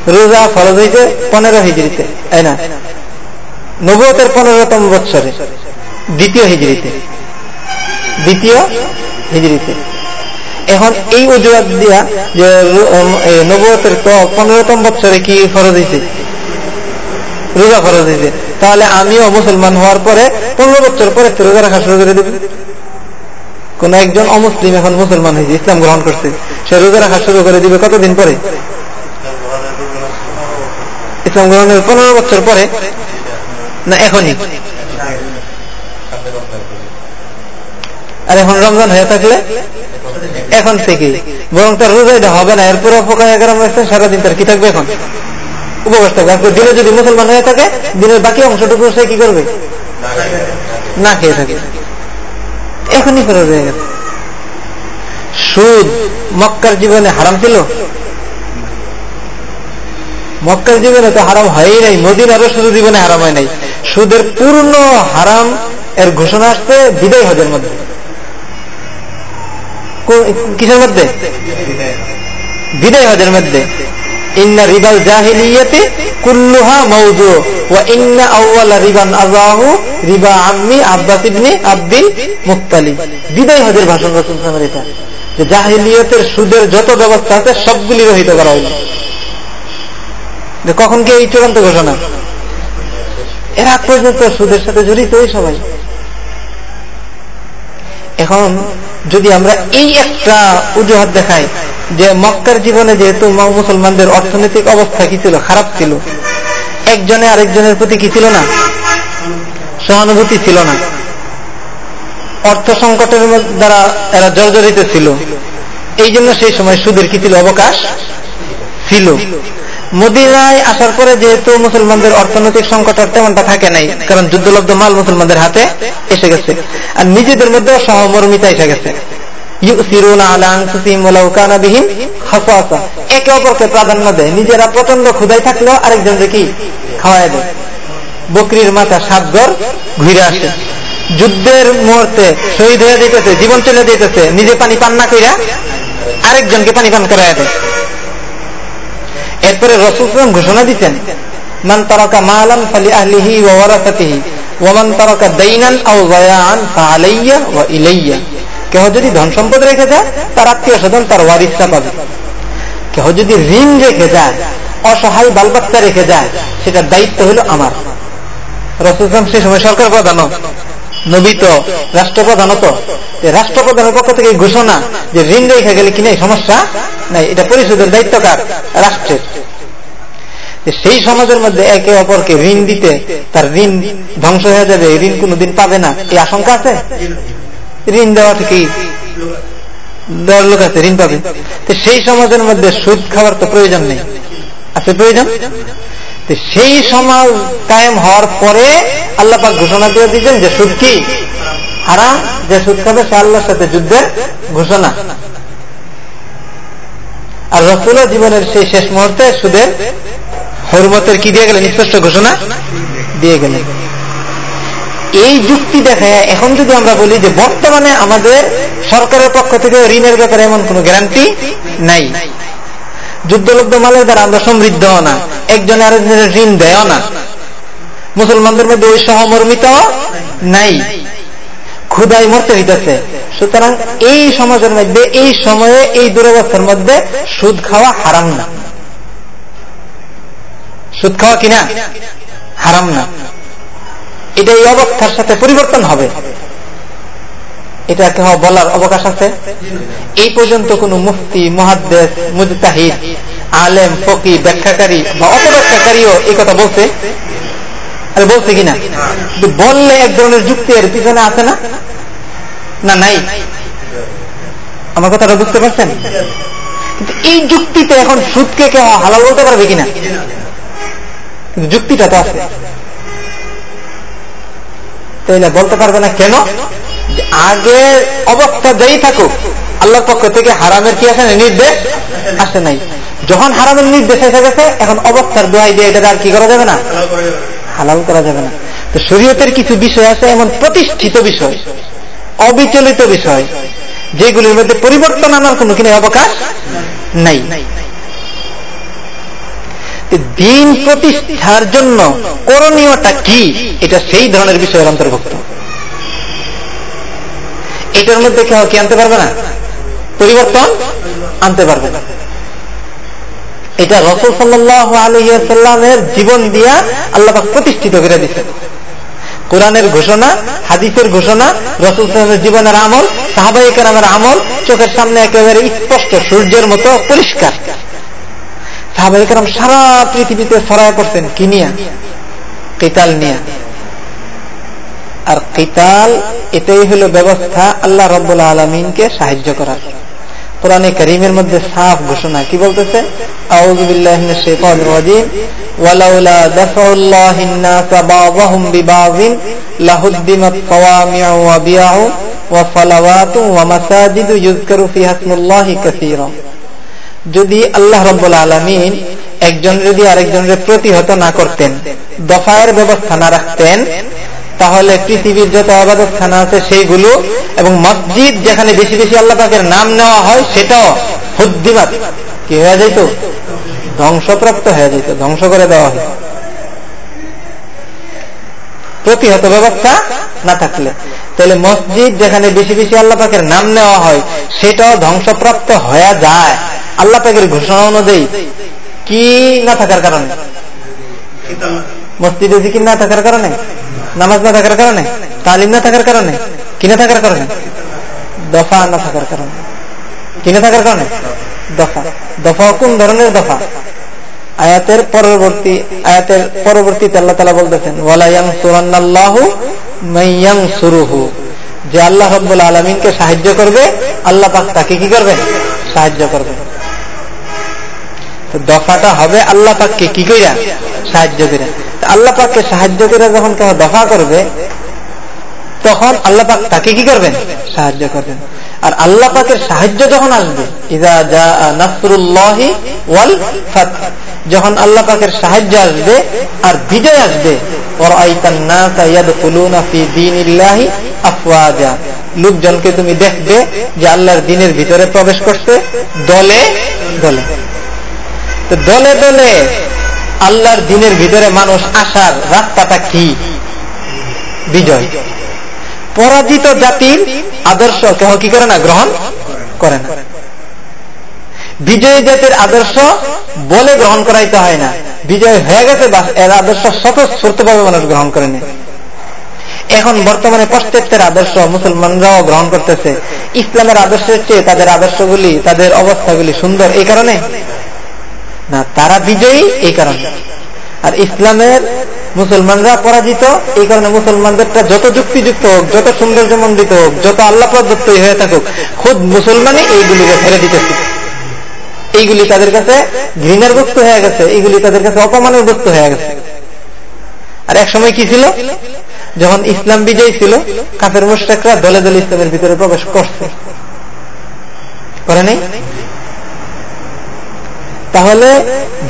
রোজা ফরজ হয়েছে পনেরো হিজড়িতে, তাই না? নবতের পনেরোতম বৎসরে, দ্বিতীয় হিজড়িতে দ্বিতীয় হিজড়িতে। এখন এই অজুহাত দিয়া যে নবতের পনেরোতম বৎসরে কি ফরজ হয়েছে রোজা ফরজ হয়েছে তাহলে আমিও মুসলমান হওয়ার পরে পনেরো বছর পরে রোজা রাখা শুরু করে দেবে। কোন একজন অমুসলিম এখন মুসলমান হয়েছে ইসলাম গ্রহণ করছে। সে রোজা রাখা শুরু করে দিবে কতদিন পরে? ইসলাম গ্রহণের পনেরো বছর পরে? না, এখনই। আর এখন রমজান হয়ে থাকলে? এখন থেকে, বরং তার রোজা এটা হবে না। এরপরে অপকার এগারো মাসে সারাদিন তার কি থাকবে এখন? উপবাস থাকবে। দিনে যদি মুসলমান হয়ে থাকে, দিনের বাকি অংশটুকু সে কি করবে? না খেয়ে থাকে। এখনই ফেরত হয়ে গেছে। সুদ মক্কার জীবনে হারাম ছিল? মক্কার জীবনে তো হারাম হয়ই নাই। মদিনারও শুধু জীবনে হারাম হয় নাই। সুদের পূর্ণ হারাম এর ঘোষণা আসছে বিদায় হজের মধ্যে। কিসের মধ্যে? বিদায় হজের মধ্যে। ইন্না রিবাল জাহিলিয়াতে কুল্লুহা মৌজু ইন্না রিবান রিবা আম্মি আব্বাস ইবনে আব্দিল মুক্তালিব বিদায় হজের ভাষণ এটা। যে জাহিলিয়াতের সুদের যত ব্যবস্থা আছে সবগুলি রহিত করা হইল। কখন কি এই চূড়ান্ত ঘোষণা? এর পর্যন্ত সুদের সাথে জড়িত সবাই। এখন যদি আমরা এই একটা অজুহাত দেখাই যে মক্কার জীবনে যেহেতু মুসলমানদের অর্থনৈতিক অবস্থা কি ছিল? খারাপ ছিল। একজনে আরেকজনের প্রতি কি ছিল না? সহানুভূতি ছিল না। অর্থ সংকটের দ্বারা এরা জর্জরিত ছিল। এই জন্য সেই সময় সুদের কি ছিল? অবকাশ ছিল। মদিনায় আসার পরে যেহেতু মুসলমানদের অর্থনৈতিক সংকট আর তেমনটা থাকে নাই, কারণ যুদ্ধলব্ধ মাল মুসলমানদের হাতে এসে গেছে। আর নিজেদের মধ্যে সহমর্মিতা এসে গেছে। একে অপরকে প্রাধান্য দেয়। নিজেরা প্রচণ্ড ক্ষুদাই থাকলেও খাওয়াই দেয়। বকরির মাথা সাত ঘর আসে। যুদ্ধের মুহূর্তে শহীদ হয়ে যেতেছে, জীবন চলে যেতেছে, নিজে পানি পান না কইরা আরেকজনকে পানি পান করাই দেয়। এরপরে রসুল ঘোষণা দিচ্ছেন মান তারকা মালান ফালি আহলিহি ওয়ারাসাতিহি ওয়ামান তারকা দাইনান আও গায়ান ফালাইয়া ওয়া ইলাইয়া। কেহ যদি ধন সম্পদ রেখে যায়, তার আত্মীয় স্বজন তার ওয়ারিসটা পাবে। কেহ যদি ঋণ রেখে যায়, অসহায় বালবাচ্চা রেখে যায়, সেটার দায়িত্ব হলো আমার। রসুল সে সময় সরকার প্রধান। নবী তো রাষ্ট্রপ্রধান তো রাষ্ট্রপ্রধানের পক্ষ থেকে ঘোষণা যে ঋণ রেখে গেলে কিনে সমস্যা নাই। এটা পরিশোধের দায়িত্ব কার? রাষ্ট্রের। সেই সমাজের মধ্যে একে অপরকে ঋণ দিতে তার ঋণ ধ্বংস হয়ে যাবে ঋণ কোনদিন পাবে না। এই আশঙ্কা আছে? ঋণ দেওয়া থেকেই দেওয়ার লোক আছে, ঋণ পাবে। সেই সমাজের মধ্যে সুদ খাওয়ার তো প্রয়োজন নেই। আছে প্রয়োজন? সেই সমাজ কায়েম হওয়ার পরে আল্লাপাক ঘোষণা দিয়ে দিয়েছেন যে সুদ কি? হারাম। যে সুদ খাবে সে আল্লাহর সাথে যুদ্ধের ঘোষণা। আর রসুল্লাহ জীবনের সেই শেষ মুহূর্তে সুদের হরমতের কি দিয়ে গেলেন? স্পষ্ট ঘোষণা দিয়ে গেলেন। এই যুক্তি দেখে এখন যদি আমরা বলি যে বর্তমানে আমাদের সরকারের পক্ষ থেকে ঋণের ব্যাপারে এমন কোন গ্যারান্টি নাই। যুদ্ধলব্ধ মালের দ্বারা আমরা সমৃদ্ধ না। একজনে আরেকজনের ঋণ দেয় না। মুসলমানদের মধ্যে ওই সহমর্মিতা নাই। ক্ষুদাই মরতে হইতেছে। সুতরাং এই সমাজের মধ্যে, এই সময়ে, এই দুরবস্থার মধ্যে সুদ খাওয়া হারাম না। সুদ খাওয়া কিনা? হারাম না। এটা এই অবস্থার সাথে পরিবর্তন হবে। এটা কেহ বলার অবকাশ আছে। এই পর্যন্ত কোন মুফতি মহাদ্দেশ মুজতাহিদ, আলেম, ফকি, ব্যাখ্যাকারী বা অপব্যাখ্যাকারীও এই কথা বলছে। আরে বলছে কিনা? বললে এক ধরনের যুক্তি এর পিছনে আছে না? না, নাই? আমার কথাটা বুঝতে পারছেন? কিন্তু এই যুক্তিতে এখন সুদকে কেউ হালাল বলতে পারবে কিনা? কিন্তু যুক্তিটা তো আছে। তাইলে বলতে পারবে না কেন? আগে অবস্থা যেই থাকুক, আল্লাহর পক্ষ থেকে হারামের কি আসে নির্দেশ আসে নাই। যখন হারামের নির্দেশ এসে গেছে, এখন অবস্থার দোয়াই দিয়ে এটা আর কি করা যাবে না? হালাল করা যাবে না। তো শরীয়তের কিছু বিষয় আছে, এমন প্রতিষ্ঠিত বিষয়, অবিচলিত বিষয়, যেগুলির মধ্যে পরিবর্তন আনার কোন কিনে অবকাশ নাই। দিন প্রতিষ্ঠার জন্য করণীয়টা কি? এটা সেই ধরনের বিষয়ের অন্তর্ভুক্ত। এটার মধ্যে কেউ কি আনতে পারবে না? পরিবর্তন আনতে পারবে না। এটা রসুল সাল্লাহ আলহিয়াল্লামের জীবন দিয়া আল্লাহ প্রতিষ্ঠিত করে দিচ্ছে কোরআনের ঘোষণা, হাদিসের ঘোষণা, রসুল সাল্লামের জীবনের আমল সাহাবাহিকের আমার আমল, চোখের সামনে একেবারে স্পষ্ট, সূর্যের মতো পরিষ্কার। সাহাবাহিকেরাম সারা পৃথিবীতে সরাই করতেন, কি নিয়া? কেতাল নিয়া। আর কিতাল, এটাই হলো ব্যবস্থা আল্লাহ রব্বুল আলমিনকে সাহায্য করার। কোরআনে করিমের মধ্যে সাফ ঘোষণা কি বলতেছে? যদি আল্লাহ রব্বুল আলমিন একজন যদি আরেকজনের প্রতিহত না করতেন, দফায়ের ব্যবস্থা না রাখতেন তাহলে পৃথিবীর যত আবাদত খানা আছে সেইগুলো এবং মসজিদ যেখানে বেশি বেশি আল্লাহ পাকের নাম নেওয়া হয় সেটাও হুদ্দিমাত। কি হয়ে যেত ধ্বংসপ্রাপ্ত হয়ে যেত ধ্বংস করে দেওয়া হতো প্রতিহত ব্যবস্থা না থাকলে। তাহলে মসজিদ যেখানে বেশি বেশি আল্লাহ পাকের নাম নেওয়া হয়, সেটাও ধ্বংসপ্রাপ্ত হয়ে যায়। আল্লাহ পাকের ঘোষণা অনুযায়ী কি না থাকার কারণে? মসজিদে জিকির না থাকার কারণে, নামাজ না থাকার কারণে, তালিম না থাকার কারণে কিনে থাকার কারণে? দফা না থাকার কারণে। কিনে থাকার কারণে? দফা। দফা কোন ধরনের দফা? আয়াতের পরবর্তী, আয়াতের পরবর্তীতে আল্লাহ তালা বলতেছেন ওয়ালাইয়াং সুরান্নাল্লাহু মাইয়াং সুরুহু যে আল্লাহ রব্বুল আলমিনকে সাহায্য করবে, আল্লাহ পাক তাকে কি করবে? সাহায্য করবে। দফাটা হবে আল্লাহ পাককে কি কইরা? সাহায্য করে আল্লাহ পাককে সাহায্য করে যখন কেউ দফা করবে, তখন আল্লাহ পাক তাকে কি করবেন? সাহায্য করবেন। আর আল্লাহ পাকের সাহায্য যখন আসবে ওয়াল যখন আল্লাহ পাকের সাহায্য আসবে আর বিজয় আসবে লোকজনকে তুমি দেখবে যে আল্লাহর দিনের ভিতরে প্রবেশ করছে, দলে দলে। দলে দলে আল্লাহর দিনের ভিতরে মানুষ আসার রাস্তাটা কি? বিজয়। পরাজিত জাতির আদর্শ কেহ কি করে না? গ্রহণ করে না। বিজয়ী জাতির আদর্শ বলে গ্রহণ করাইতে হয় না। বিজয় হয়ে গেছে এর আদর্শ স্বতঃস্ফূর্তভাবে মানুষ গ্রহণ করে নেয় এখন বর্তমানে পাশ্চাত্যের আদর্শ মুসলমানরাও গ্রহণ করতেছে। ইসলামের আদর্শের চেয়ে তাদের আদর্শগুলি, তাদের অবস্থাগুলি সুন্দর। এই কারণে না, তারা বিজয়ী, এই কারণে। আর ইসলামের মুসলমানরা পরাজিত, এই কারণে মুসলমানদেরটা যত যুক্তিযুক্ত হোক, যত সৌন্দর্যমণ্ডিত হোক, যত আল্লাহ প্রদত্ত হয়ে থাকুক, খুদ মুসলমানই এইগুলিকে ছেড়ে দিতেছে। এইগুলি তাদের কাছে ঘৃণার বস্তু হয়ে গেছে, এইগুলি তাদের কাছে অপমানের বস্তু হয়ে গেছে। আর এক সময় কি ছিল? যখন ইসলাম বিজয়ী ছিল, কাফের মুশ্রেকরা দলে দলে ইসলামের ভিতরে প্রবেশ করছে। করে নেই? তাহলে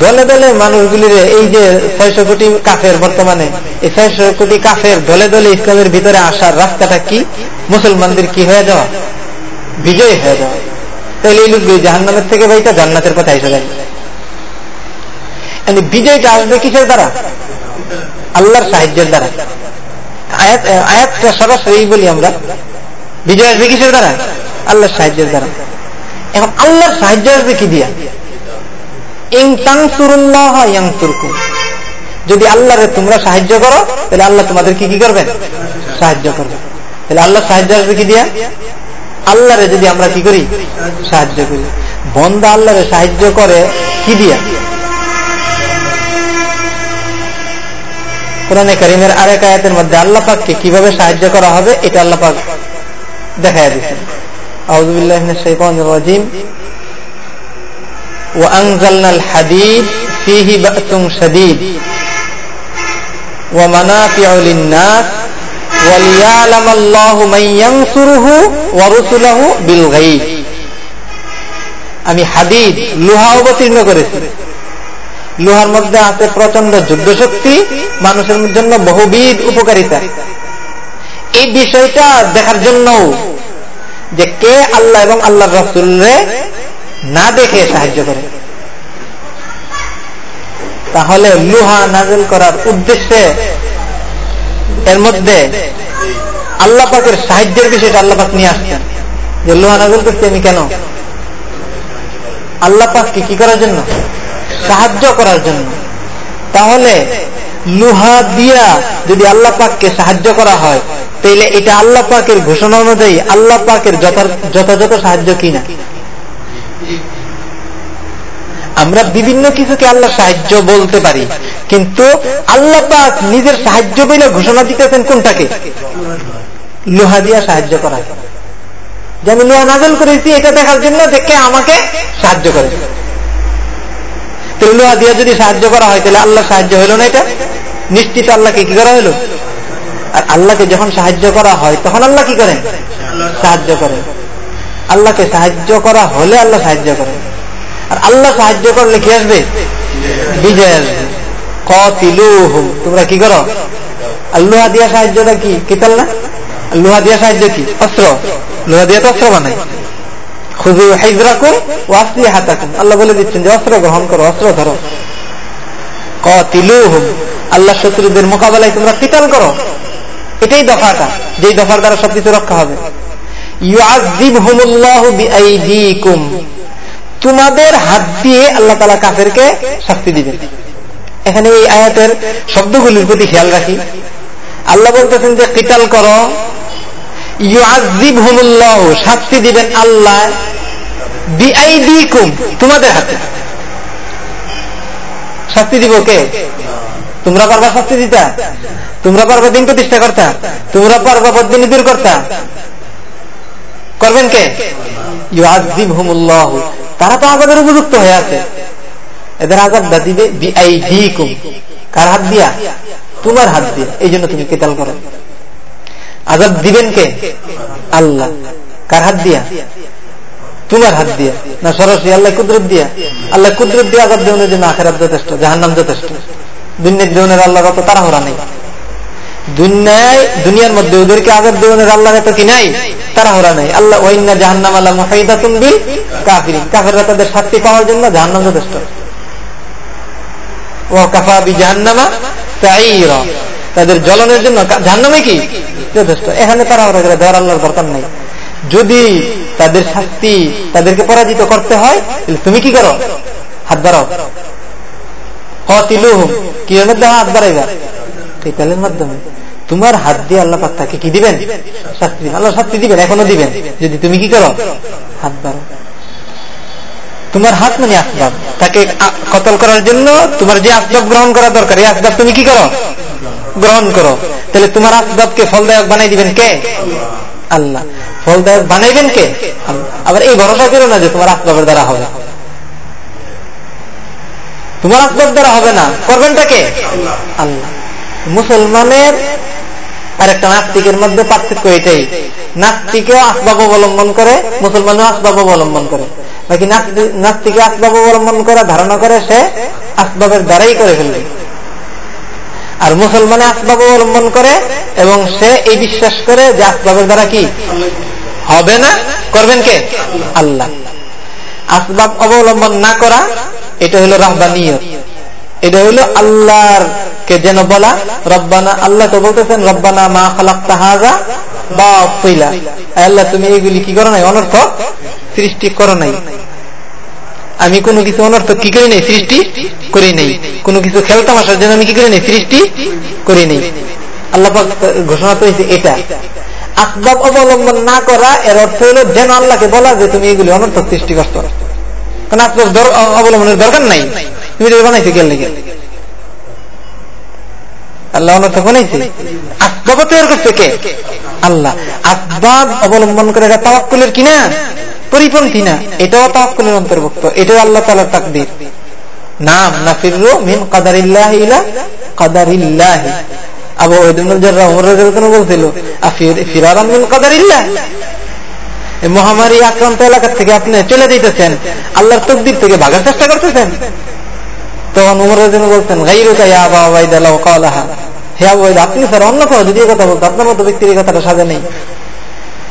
দলে দলে মানুষগুলির এই যে ছয়শো কোটি কাফের বর্তমানে, এই ছয়শো কোটি কাফের দলে দলে ইসলামের ভিতরে আসার রাস্তাটা কি? মুসলমানদের কি হয়ে যাওয়া? বিজয় হয়ে যাওয়া। তাহলে এই লোকগুলি জাহান্নামের থেকে বইটা জান্নাতের কথা এসে যায়। বিজয়টা আসবে কিসের দ্বারা? আল্লাহর সাহায্যের দ্বারা। আয়াত, আয়াতটা সরাসরি বলি আমরা। বিজয় আসবে কিসের দ্বারা? আল্লাহর সাহায্যের দ্বারা। এখন আল্লাহর সাহায্য আসবে কি দিয়া? যদি আল্লাহরে তোমরা সাহায্য করো, তাহলে আল্লাহ তোমাদের কি কি করবেন সাহায্য করবে। তাহলে আল্লাহ সাহায্য আসবে কি দিয়া? আল্লাহরে যদি আমরা কি করি? সাহায্য করি। বন্দা আল্লাহরে সাহায্য করে কি দিয়া? কোরআনে করিমের আরেক আয়াতের মধ্যে আল্লাহ পাককে কীভাবে সাহায্য করা হবে, এটা আল্লাহ পাক দেখা দিচ্ছেন আউজুবিল্লাহ রাজিম। وأنزلنا الحديد فيه بأس شديد ومنافع للناس وليعلم الله من ينصره ورسله بالغيب আমি হাদিদ লোহা অবতীর্ণ করেছি লোহার মধ্যে আছে প্রচন্ড যুদ্ধ শক্তি মানুষের জন্য বহুবিধ উপকারিতা এই বিষয়টা দেখার জন্য যে কে আল্লাহ এবং আল্লাহ রসুল্লে না দেখে সাহায্য করে। তাহলে লুহা নাজল করার উদ্দেশ্যে এর মধ্যে আল্লাহ পাকের সাহায্যের বিষয়টা আল্লাহ পাক নিয়ে আসছেন। যে লোহা নাজল করছি আমি কেন? আল্লাহ পাককে কি করার জন্য? সাহায্য করার জন্য। তাহলে লোহা দিয়া যদি আল্লাহ পাককে সাহায্য করা হয় তাহলে এটা আল্লাহ পাকের ঘোষণা অনুযায়ী আল্লাহ পাকের যথাযথ সাহায্য কিনা আমরা বিভিন্ন কিছুকে আল্লাহ সাহায্য বলতে পারি, কিন্তু আল্লাহ পাক নিজের সাহায্য বলে ঘোষণা দিতেছেন কোনটাকে? লোহা দিয়া সাহায্য করা। যে আমি লোহা নাজল করেছি, এটা দেখার জন্য দেখে আমাকে সাহায্য করে লোহা দিয়া যদি সাহায্য করা হয়, তাহলে আল্লাহ সাহায্য হইল না এটা? নিশ্চিত আল্লাহকে কি করা হইল? আর আল্লাহকে যখন সাহায্য করা হয়, তখন আল্লাহ কি করেন? সাহায্য করেন। আল্লাহকে সাহায্য করা হলে আল্লাহ সাহায্য করেন আর আল্লাহ সাহায্য করলে কি আসবে? বিজয় আসবে। কতিলুহুম। তোমরা কি করো? লোহা দিয়া সাহায্যটা কি? কিতাল না? লোহা দিয়া সাহায্য কি? অস্ত্র। লোহা দিয়া তো অস্ত্র বানাই। খুবই হাইজরাকুম ওয়াসলি হাতাকুম আল্লাহ বলে দিচ্ছেন যে, অস্ত্র গ্রহণ করো, অস্ত্র ধরো। কতিলুহুম। আল্লাহ শত্রুদের মোকাবেলায় তোমরা কিতাল করো। এটাই দফাটা। যেই দফার দ্বারা সবকিছু রক্ষা হবে। তোমাদের হাত দিয়ে আল্লাহ তালা কাফেরকে শাস্তি দিবেন। এখানে এই আয়াতের শব্দগুলির প্রতি খেয়াল রাখি। আল্লাহ বলতেছেন যে, কিতাল করো। ইউআজিব হুমুল্লাহ শাস্তি দিবেন আল্লাহ তোমাদের হাতে। শাস্তি দিব কে? তোমরা পারবা শাস্তি দিতা? তোমরা পারবা দিন প্রতিষ্ঠা করতা? তোমরা পারবা বদিনী দূর করতা? করবেন কে? হুমুল্লাহ তারা তো আজাদের উপযুক্ত হয়ে আছে। এদের আজাবটা দিবে কার হাত দিয়া? তোমার হাত দিয়ে। এই জন্য তুমি কেতাল করো। আজাব দিবেন কে? আল্লাহ। কার হাত দিয়া? তোমার হাত দিয়া। না, সরাসরি আল্লাহ কুদরত দিয়া। আল্লাহ কুদরত দিয়ে আজাব দেওয়ার জন্য আখেরাত যথেষ্ট, জাহান্নাম যথেষ্ট। দুনিয়ার জীবনের আল্লাহর অত তাড়াহড়া নেই। দুনিয়ায়, দুনিয়ার মধ্যে ওদেরকে আজাব দেওয়ানের আল্লাহর এত কি নাই? তাড়াহড়া নেই। আল্লাহ ওয়াইন্না জাহান্নাম আল্লাহ মুহাইদা তুমি কাফির কাফেররা তাদের শাস্তি পাওয়ার জন্য জাহান্নাম যথেষ্ট। ও জাহান্নামা তাদের জ্বলনের জন্য জাহান্নামে কি? যথেষ্ট। এখানে তারা দেওয়ার আল্লাহর দরকার নাই। যদি তাদের শাস্তি তাদেরকে পরাজিত করতে হয় তুমি কি করো? হাত বাড়াও। কি মধ্যে হাত বাড়াইবা। কেতালের মাধ্যমে। তোমার হাত দিয়ে আল্লাহ পাক তাকে কি দিবেন? শাস্তি আল্লাহ শাস্তি দিবেন, এখনও দিবেন। যদি তুমি কি করো? হাত বাড়ো তোমার হাত মানে আসবাব। তাকে কতল করার জন্য তোমার যে আসবাব গ্রহণ করা দরকার, এই আসবাব তুমি কি করো? গ্রহণ করো। তাহলে তোমার আসবাবকে ফলদায়ক বানাই দিবেন কে? আল্লাহ। ফলদায়ক বানাইবেন কে? আবার এই ভরসা করো না যে তোমার আসবাবের দ্বারা হবে। তোমার আসবাব দ্বারা হবে না। করবেনটা কে? আল্লাহ। মুসলমানের আর একটা নাস্তিকের মধ্যে পার্থক্য এটাই। নাস্তিকেও আসবাব অবলম্বন করে, মুসলমানও আসবাব অবলম্বন করে। বাকি নাস্তিকে আসবাব অবলম্বন করে, ধারণা করে সে আসবাবের দ্বারাই করে ফেলবে। আর মুসলমানে আসবাব অবলম্বন করে এবং সে এই বিশ্বাস করে যে আসবাবের দ্বারা কি? হবে না? করবেন কে? আল্লাহ। আসবাব অবলম্বন না করা, এটা হলো রাহবানিয়ত। এটা হলো আল্লাহর কে যেন বলা, রব্বানা, আল্লাহ তো বলতেছেন, রব্বানা মা খালাক তাহাজা বা আল্লাহ, তুমি এইগুলি কি করো নাই? অনর্থক সৃষ্টি করো নাই। আমি কোনো কিছু অনর্থক কি করি নাই? সৃষ্টি করি নাই। কোনো কিছু খেলতাম আসার জন্য আমি কি করি নাই? সৃষ্টি করি নাই। আল্লাহ ঘোষণা করেছে এটা। আসবাব অবলম্বন না করা, এর অর্থ হলো যেন আল্লাহকে বলা যে তুমি এগুলি অনর্থ সৃষ্টি করছ। কারণ আসবাব অবলম্বনের দরকার নাই। তুমি তো আল্লাহ বানাইছে। তৈরি করছে কে? আল্লাহ। অবলম্বন করে এটা তাওয়াক্কুলের কিনা? পরিপন্থী না। এটাও তাওয়াক্কুলের অন্তর্ভুক্ত। এটাও আল্লাহ তালার তাকদির। নাম মিন কাদারিল্লাহ ইলা কাদারিল্লাহ। আবু ওয়াইদুল্লাহ বলছিল ফিরারাম মিন কাদারিল্লাহ। মহামারী আক্রান্ত এলাকা থেকে আপনি চলে দিতেছেন আল্লাহর তকদির থেকে ভাগার চেষ্টা করতেছেন। তখন উমর বলছেন গাইরুকা হে আবু আপনি স্যার অন্য কোনো যদি কথা বলতো, আপনার মতো ব্যক্তির কথাটা সাজা নেই।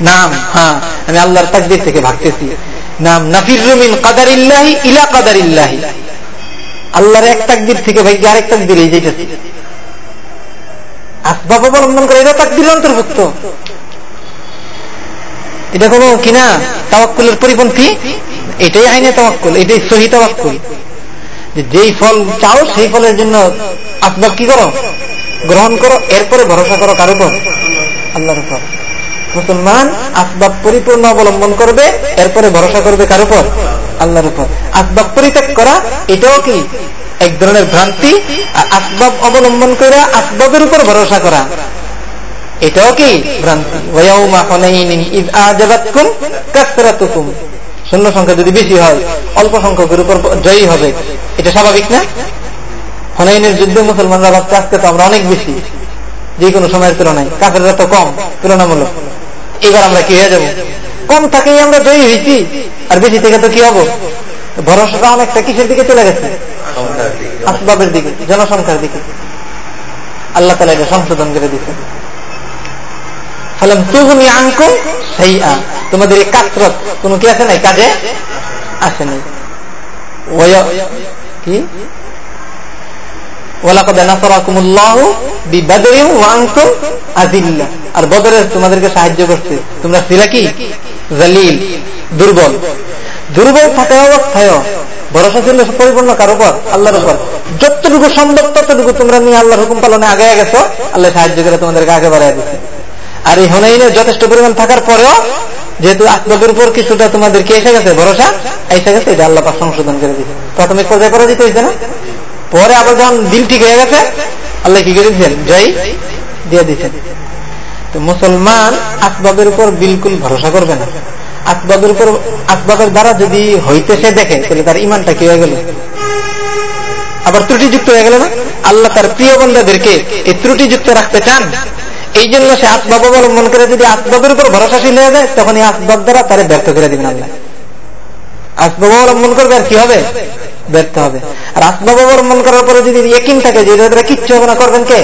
নাম হ্যাঁ আমি আল্লাহর তাকদির থেকে ভাগতেছি। নাম নাফিরুমিন কাদারিল্লাহি ইলা কাদারিল্লাহি। আল্লাহর এক তাকদির থেকে ভাই আরেক তাকদির এই যেতেছি আসবাব অবলম্বন করে এটা তাকদির অন্তর্ভুক্ত। এটা কোনো কিনা তাওয়াক্কুলের পরিপন্থী? এটাই আইনে তাওয়াক্কুল, এটাই সহি তাওয়াক্কুল। যেই ফল চাও, সেই ফলের জন্য আসবাব কি করো? গ্রহণ করো, এরপরে ভরসা করো কার উপর? আল্লাহর উপর। মুসলমান আসবাব পরিপূর্ণ অবলম্বন করবে, এরপরে ভরসা করবে কার উপর? আল্লাহর উপর। আসবাব পরিত্যাগ করা, এটাও কি? এক ধরনের ভ্রান্তি। আর আসবাব অবলম্বন করে, আসবাবের উপর ভরসা করা। এটাও কি? ভ্রান্তি। শূন্য সংখ্যা যদি বেশি হয় অল্প সংখ্যকের উপর জয়ী হবে। এটা স্বাভাবিক না? হনাইনের যুদ্ধে মুসলমানরা ভাবতে আজকে তো আমরা অনেক বেশি যে কোনো সময়ের তুলনায়। কাফের তো কম তুলনামূলক। এবার আমরা কি হয়ে যাব? কম থাকেই আমরা জয়ী হয়েছি আর বেশি থেকে তো কি হব? ভরসাটা অনেকটা কিসের দিকে চলে গেছে? আসবাবের দিকে জনসংখ্যার দিকে। আল্লাহ তালা এটা সংশোধন করে দিচ্ছে ফলম তুগুনি আঙ্ক সেই তোমাদের এই কাতরত কোন কি আছে নাই? কাজে আসে নাই। কি? আর বদরের তোমাদেরকে সাহায্য করছে। তোমরা ছিল কি? জালিল, দুর্বল। দুর্বল থাকা অবস্থায় ভরসা ছিল পরিপূর্ণ কার উপর? আল্লাহর উপর। যতটুকু সম্ভব ততটুকু তোমরা নিয়ে আল্লাহর হুকুম পালনে আগে গেছো। আল্লাহ সাহায্য করে তোমাদেরকে আগে বাড়াই দিচ্ছে আর এই হনাইনের যথেষ্ট পরিমাণ থাকার পরেও যেহেতু আসবাবের উপর কিছুটা তোমাদেরকে এসে গেছে, ভরসা, এসে গেছে, এটা আল্লাহ সংশোধন করে দিচ্ছে প্রাথমিক পর্যায়ে করা দিতে হয়েছে না? পরে আবার যখন দিল ঠিক হয়ে গেছে, আল্লাহ কি করে দিচ্ছেন জয় দিয়ে দিচ্ছেন তো মুসলমান আসবাবের উপর বিলকুল ভরসা করবে না। আসবাবের উপর আসবাবের দ্বারা যদি হইতে সে দেখে, তাহলে তার ইমানটা কি হয়ে গেল? আবার ত্রুটিযুক্ত হয়ে গেল না? আল্লাহ তার প্রিয় বন্ধাদেরকে এই ত্রুটিযুক্ত রাখতে চান। এই জন্য সে আসবাব অবলম্বন করে যদি আসবাবের উপর ভরসাশীল হয়ে যায় তখন এই আসবাব দ্বারা তারা ব্যর্থ করে দিবেন আল্লাহ। আসবাব অবলম্বন করবে আর কি হবে? ব্যর্থ হবে। আর আসবাব অবলম্বন করার পরে যদি একিন থাকে যে তারা কিচ্ছু হবে না, করবেন কে?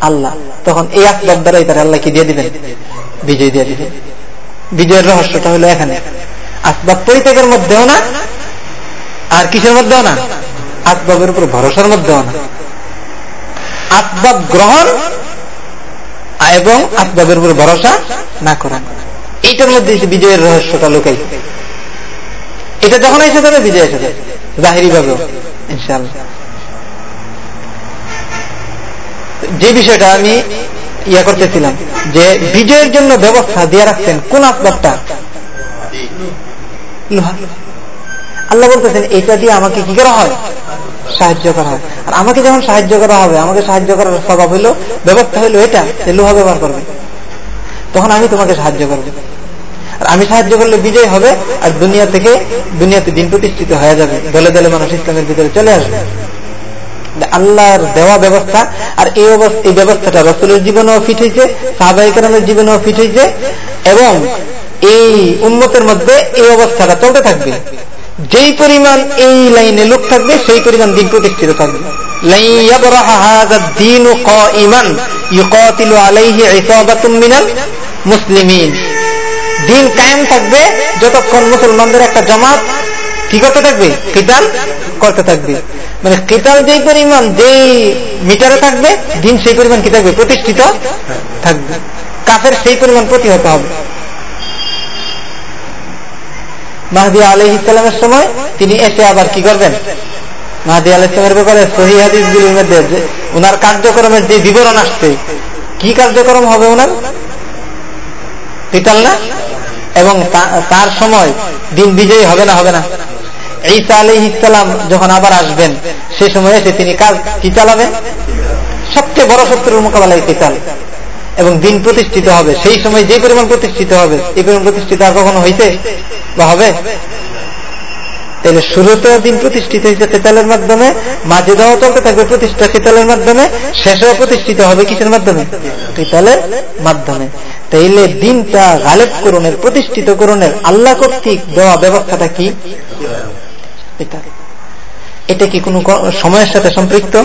আল্লাহ। তখন এই আসবাব দ্বারাই তারা আল্লাহ কি দিয়ে দিবেন। বিজয় দিয়ে দিবেন। বিজয়ের রহস্যটা হলো এখানে। আসবাব পরিত্যাগের মধ্যেও না, আর কিসের মধ্যেও না? আসবাবের উপর ভরসার মধ্যেও না। আসবাব গ্রহণ এবং আসবাবের উপর ভরসা না করা। এইটার মধ্যে বিজয়ের রহস্যটা লোকাই। এটা যখন এসে যাবে বিজয় এসে যাবে জাহিরি ভাবে ইনশাল্লাহ যে বিষয়টা আমি ইয়া করতেছিলাম, যে বিজয়ের জন্য ব্যবস্থা দিয়ে রাখছেন কোন আসবাবটা আল্লাহ বলতেছেন এটা দিয়ে আমাকে কি করা হয়? সাহায্য করা হয়। আর আমাকে যখন সাহায্য করা হবে, আমাকে সাহায্য করার স্বভাব হইল, ব্যবস্থা হইল এটা যে লোহা ব্যবহার করবে। তখন আমি তোমাকে সাহায্য করব। আর আমি সাহায্য করলে বিজয় হবে, আর দুনিয়া থেকে দুনিয়াতে দিন প্রতিষ্ঠিত হয়ে যাবে। দলে দলে মানুষ ইসলামের ভিতরে চলে আসবে। আল্লাহর দেওয়া ব্যবস্থা, আর এই এই ব্যবস্থাটা রসুলের জীবনেও ফিট হয়েছে সাহাবাহিকের জীবনেও ফিট হয়েছে এবং এই উন্মতের মধ্যে এই অবস্থাটা চলতে থাকবে। যেই পরিমাণ এই লাইনে লোক থাকবে, সেই পরিমাণ দিন প্রতিষ্ঠিত থাকবে। থাকবে যতক্ষণ মুসলমানদের একটা জমাত কি করতে থাকবে? কিতাল করতে থাকবে। মানে কিতাল যেই পরিমাণ, যেই মিটারে থাকবে, দিন সেই পরিমাণ কি থাকবে? প্রতিষ্ঠিত থাকবে। কাফের সেই পরিমাণ প্রতিহত হবে। মাহদি আলহ ইসলামের সময় তিনি এসে আবার কি করবেন? মাহদি আলহ ইসলামের ব্যাপারে সহি মধ্যে ওনার কার্যক্রমের যে বিবরণ আসছে, কি কার্যক্রম হবে ওনার পিতাল না? এবং তার সময় দিন বিজয়ী হবে না হবে না? ঈসা আলী ইসলাম যখন আবার আসবেন, সে সময় এসে তিনি কাজ কি চালাবেন? সবচেয়ে বড় শত্রুর মোকাবেলায় কিতাল এবং দিন প্রতিষ্ঠিত হবে। সেই সময় যে পরিমাণ প্রতিষ্ঠিত হবে, এই পরিমাণ প্রতিষ্ঠিত আর কখনো হইতে বা হবে? তাহলে শুরুতেও দিন প্রতিষ্ঠিত হয়েছে কেতালের মাধ্যমে মাঝে দেওয়া চলতে থাকবে প্রতিষ্ঠা কেতালের মাধ্যমে, শেষেও প্রতিষ্ঠিত হবে কিসের মাধ্যমে? কেতালের মাধ্যমে। তাইলে দিনটা গালেব করণের, প্রতিষ্ঠিত করণের আল্লাহ কর্তৃক দেওয়া ব্যবস্থাটা কি? এটা। কি কোন সময়ের সাথে সম্পৃক্ত?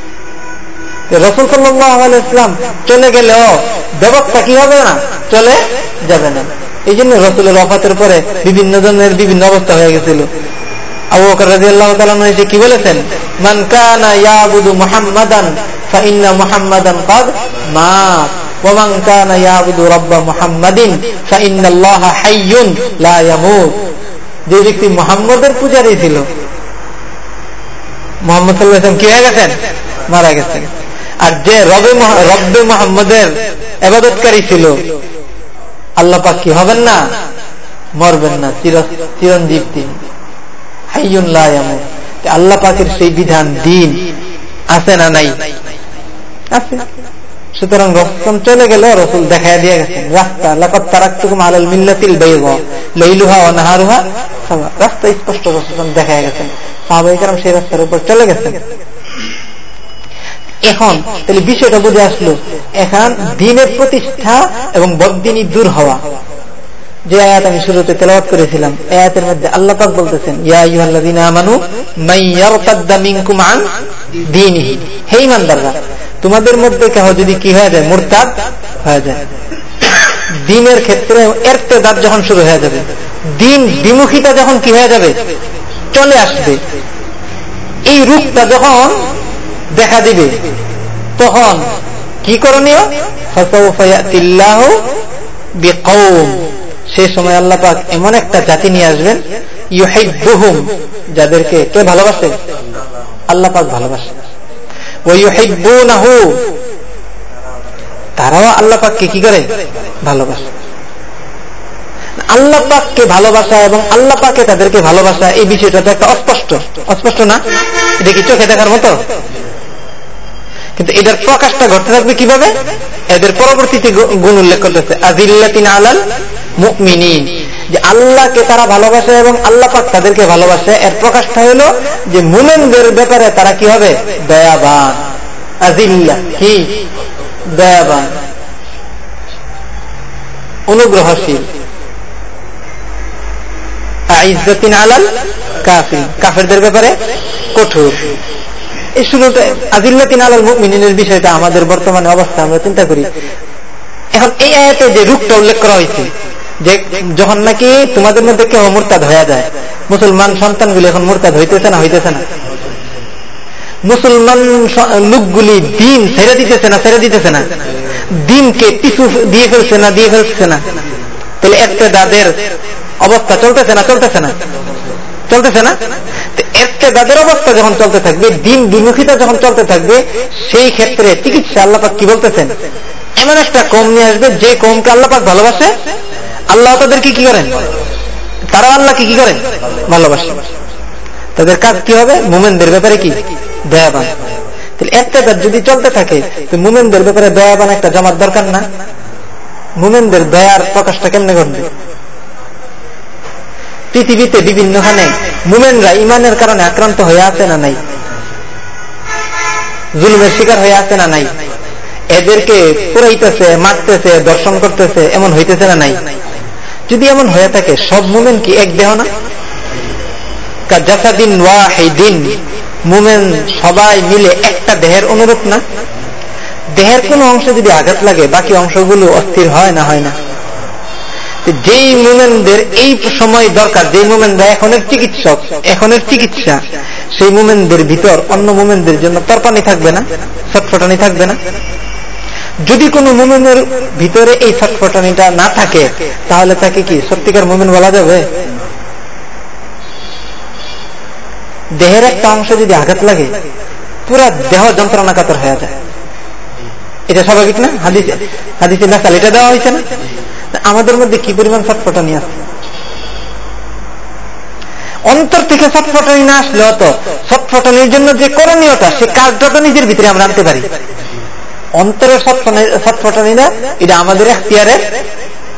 রসুল সাল্লাম চলে গেলেও ব্যবস্থা কি হবে না? চলে যাবে না। এই জন্য রসুলের অফাতের পরে বিভিন্ন ধরনের বিভিন্ন অবস্থা হয়ে গেছিল। কি বলেছেন? যে ব্যক্তি মুহাম্মদের পূজারী ছিল, মোহাম্মদ কি হয়ে গেছেন? মারা গেছেন। আর যে রবে রব্বে মোহাম্মদের এবাদতকারী ছিল, আল্লাহ পাক কি হবেন না? মরবেন না চিরঞ্জীব তিনি। আল্লাহ পাকের সেই বিধান দিন আছে না নাই? আছে। সুতরাং রসম চলে গেল, রসুল দেখা দিয়ে গেছেন, রাস্তা লাকত তারাক্তুকুম আলাল মিল্লাতিল বেগ লইলুহা ও নাহারুহা রাস্তা স্পষ্ট রসুল দেখা গেছেন। সাহাবাহিকার সেই রাস্তার উপর চলে গেছেন। এখন। তাহলে বিষয়টা বুঝে আসলো। এখন দিনের প্রতিষ্ঠা এবং বদিনী দূর হওয়া। যে আয়াত আমি শুরুতে তেলাওয়াত করেছিলাম আয়াতের মধ্যে আল্লাহ পাক বলতেছেন, ইয়া আইয়ুহাল্লাযীনা আমানু মাইয়ারতাদ্দা মিনকুম আন দীনিহি। হে ঈমানদাররা, তোমাদের মধ্যে কেহ যদি কি হয়ে যায়, মুরতাদ হয়ে যায়। দিনের ক্ষেত্রে এরতেদাদ যখন শুরু হয়ে যাবে, দিন বিমুখিতা যখন কি হয়ে যাবে, চলে আসবে। এই রূপটা যখন দেখা দিবে। তখন কি করণীয়? সে সময় আল্লাহ পাক এমন একটা জাতি নিয়ে আসবেন ইউহাইবুহুম যাদেরকে কে ভালোবাসে? আল্লাহ পাক ভালোবাসে। তারাও আল্লাহ পাককে কি করে? ভালোবাসে। আল্লাহ পাককে ভালোবাসা এবং আল্লাহ পাকে তাদেরকে ভালোবাসা, এই বিষয়টা তো একটা অস্পষ্ট। অস্পষ্ট না? এটা কি চোখে দেখার মতো? কিন্তু এটার প্রকাশটা ঘটতে থাকবে কীভাবে? এদের পরবর্তীতে গুণ উল্লেখ করতেছে আজিল্লাতিন আলাল মুমিনিন। যে আল্লাহকে তারা ভালোবাসে এবং আল্লাহ পাক তাদেরকে ভালোবাসে। এর প্রকাশটা হলো যে মুমেনদের ব্যাপারে তারা কি হবে? দয়াবান। আজিল্লা কি? দয়াবান। অনুগ্রহশীল। আলাল কাফির। কাফেরদের ব্যাপারে কঠোর। এই শুরুতে আজিল্লাতিন আলাল মুমিনের বিষয়টা আমাদের বর্তমানে অবস্থা, আমরা চিন্তা করি। এখন এই আয়াতে যে রূপটা উল্লেখ করা হয়েছে, যে যখন নাকি তোমাদের মধ্যে কেউ মোরতাদ হয়ে যায়, মুসলমান সন্তানগুলি এখন মোরতাদ হইতেছে না হইতেছে না। মুসলমান লোকগুলি দিন ছেড়ে দিতেছে না, ছেড়ে দিতেছে না। দিনকে পিছু দিয়ে ফেলছে না, দিয়ে ফেলছে না। তাহলে একটা দাদের অবস্থা চলতেছে না চলতেছে না। চলতেছে না? দাদের অবস্থা যখন চলতে থাকবে, দিন বিমুখিতা যখন চলতে থাকবে, সেই ক্ষেত্রে চিকিৎসা আল্লাপাক কি বলতেছেন? এমন একটা কম নিয়ে আসবে, যে কমকে আল্লাপাক ভালোবাসে, আল্লাহ তাদেরকে কি করেন? তারা আল্লাহকে কি করেন? ভালোবাসে। তাদের কাজ কি হবে? মুমেনদের ব্যাপারে কি? দয়াবান। একটা যদি চলতে থাকে, তো মুমেনদের ব্যাপারে দয়াবান একটা জমার দরকার না? মুমেনদের দয়ার প্রকাশটা কেমনে ঘটবে? পৃথিবীতে বিভিন্নখানে মুমেনরা ইমানের কারণে আক্রান্ত হয়ে আছে না নাই? জুলুমের শিকার হয়ে আছে না নাই? এদেরকে পুরাইতেছে, মারতেছে, দর্শন করতেছে, এমন হইতেছে না নাই? যদি এমন হয়ে থাকে, সব মুমেন কি এক দেহ না? জাসাদিন দিন মুমেন সবাই মিলে একটা দেহের অনুরূপ না? দেহের কোন অংশ যদি আঘাত লাগে, বাকি অংশগুলো অস্থির হয় না হয় না? যেই মুমেনদের এই সময় দরকার, যেই মুমেনরা এখনের চিকিৎসক, এখনের চিকিৎসা, সেই মুমেনদের ভিতর অন্য মুমেনদের জন্য তরপানি থাকবে না, ছটফটানি থাকবে না। যদি কোন মুমেনের ভিতরে এই ছটফটানিটা না থাকে, তাহলে তাকে কি সত্যিকার মুমেন বলা যাবে? দেহের একটা অংশ যদি আঘাত লাগে, পুরা দেহ যন্ত্রণা কাতর হয়ে যায়। এটা স্বাভাবিক না? হাদিসে হাদিসে নাকাল এটা দেওয়া হয়েছে না? আমাদের মধ্যে কি পরিমাণ ছটফটানি আছে? অন্তর থেকে ছটফটানি না আসলে অত। ছটফটানির জন্য যে করণীয়টা, সে কাজটা তো নিজের ভিতরে আমরা আনতে পারি। অন্তরের ছটফটানি না, এটা আমাদের এখতিয়ারের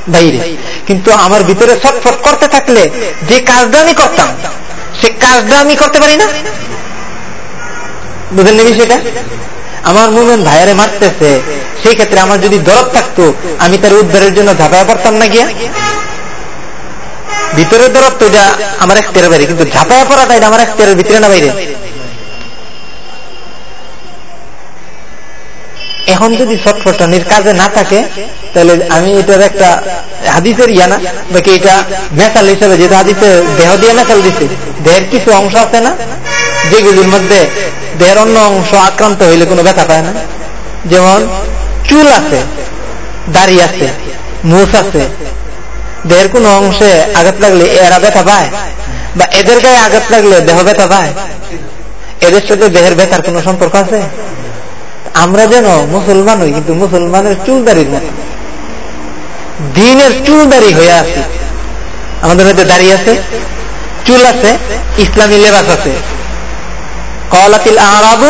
বাইরে। কিন্তু আমার ভিতরে ছটফট করতে থাকলে যে কাজটা আমি করতাম, সে কাজটা আমি করতে পারি না? বুঝলেন সেটা আমার মুমেন ভাইয়ারে মারতেছে, সেই ক্ষেত্রে আমার যদি দরদ থাকতো, আমি তার উদ্ধারের জন্য ঝাঁপায় পড়তাম না গিয়া? ভিতরের দরদ তো এটা আমার একটের বাইরে, কিন্তু ঝাঁপায় পড়াটা এটা আমার একটের ভিতরে না বাইরে? এখন যদি ছটফটানির কাজে না থাকে, তাহলে আমি এটার একটা হাদিসের ইয়া না, বাকি এটা মেশাল হিসেবে যেটা হাদিসে দেহ দিয়ে মেশাল দিচ্ছে দেহের কিছু অংশ আছে না? যেগুলির মধ্যে দেহের অন্য অংশ আক্রান্ত হইলে কোনো ব্যথা পায় না। যেমন, চুল আছে, দাড়ি আছে, মুখ আছে। দেহের কোন অংশে আঘাত লাগলে এরা ব্যথা পায় বা এদের গায়ে আঘাত লাগলে দেহ ব্যথা পায়। এদের সাথে দেহের ব্যথার কোন সম্পর্ক আছে? আমরা যেন মুসলমান হই, কিন্তু মুসলমানের চুলদারির মতো। দিনের চুলদারি হয়ে আছি। আমাদের মধ্যে দাঁড়িয়ে আছে, চুল আছে, ইসলামী লেবাস আছে। কলাতিল আরাবু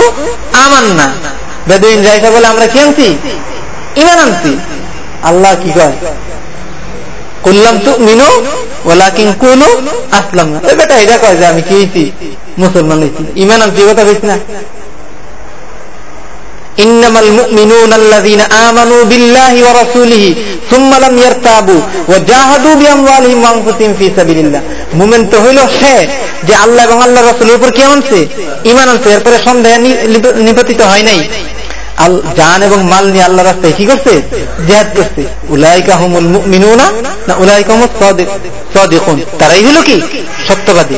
আমান্না। বেদুইন বলে আমরা কি আনছি? ইমান আনছি। আল্লাহ কি কয়? করলাম তো মিনো ওলা কিং কুলু আসলাম না বেটা এটা কয় যে আমি কি হয়েছি মুসলমান হয়েছি ইমান আনছি কথা না। إنما المؤمنون الذين آمنوا بالله ورسوله ثم لم يرتابوا وجاهدوا بأموالهم وأنفسهم في سبيل الله মুমিন তো হইল সে যে আল্লাহ এবং আল্লাহ রাসূলের উপর কি আনছে ঈমান আনছে এরপরে সন্দেহ নিপতিত হয় নাই জান এবং মাল নিয়ে আল্লাহ রাস্তায় কি করছে জেহাদ করছে উলাইকা হুমুল মিনুনা না উলাইকা হুমুল সদিকুন তারাই হলো কি সত্যবাদী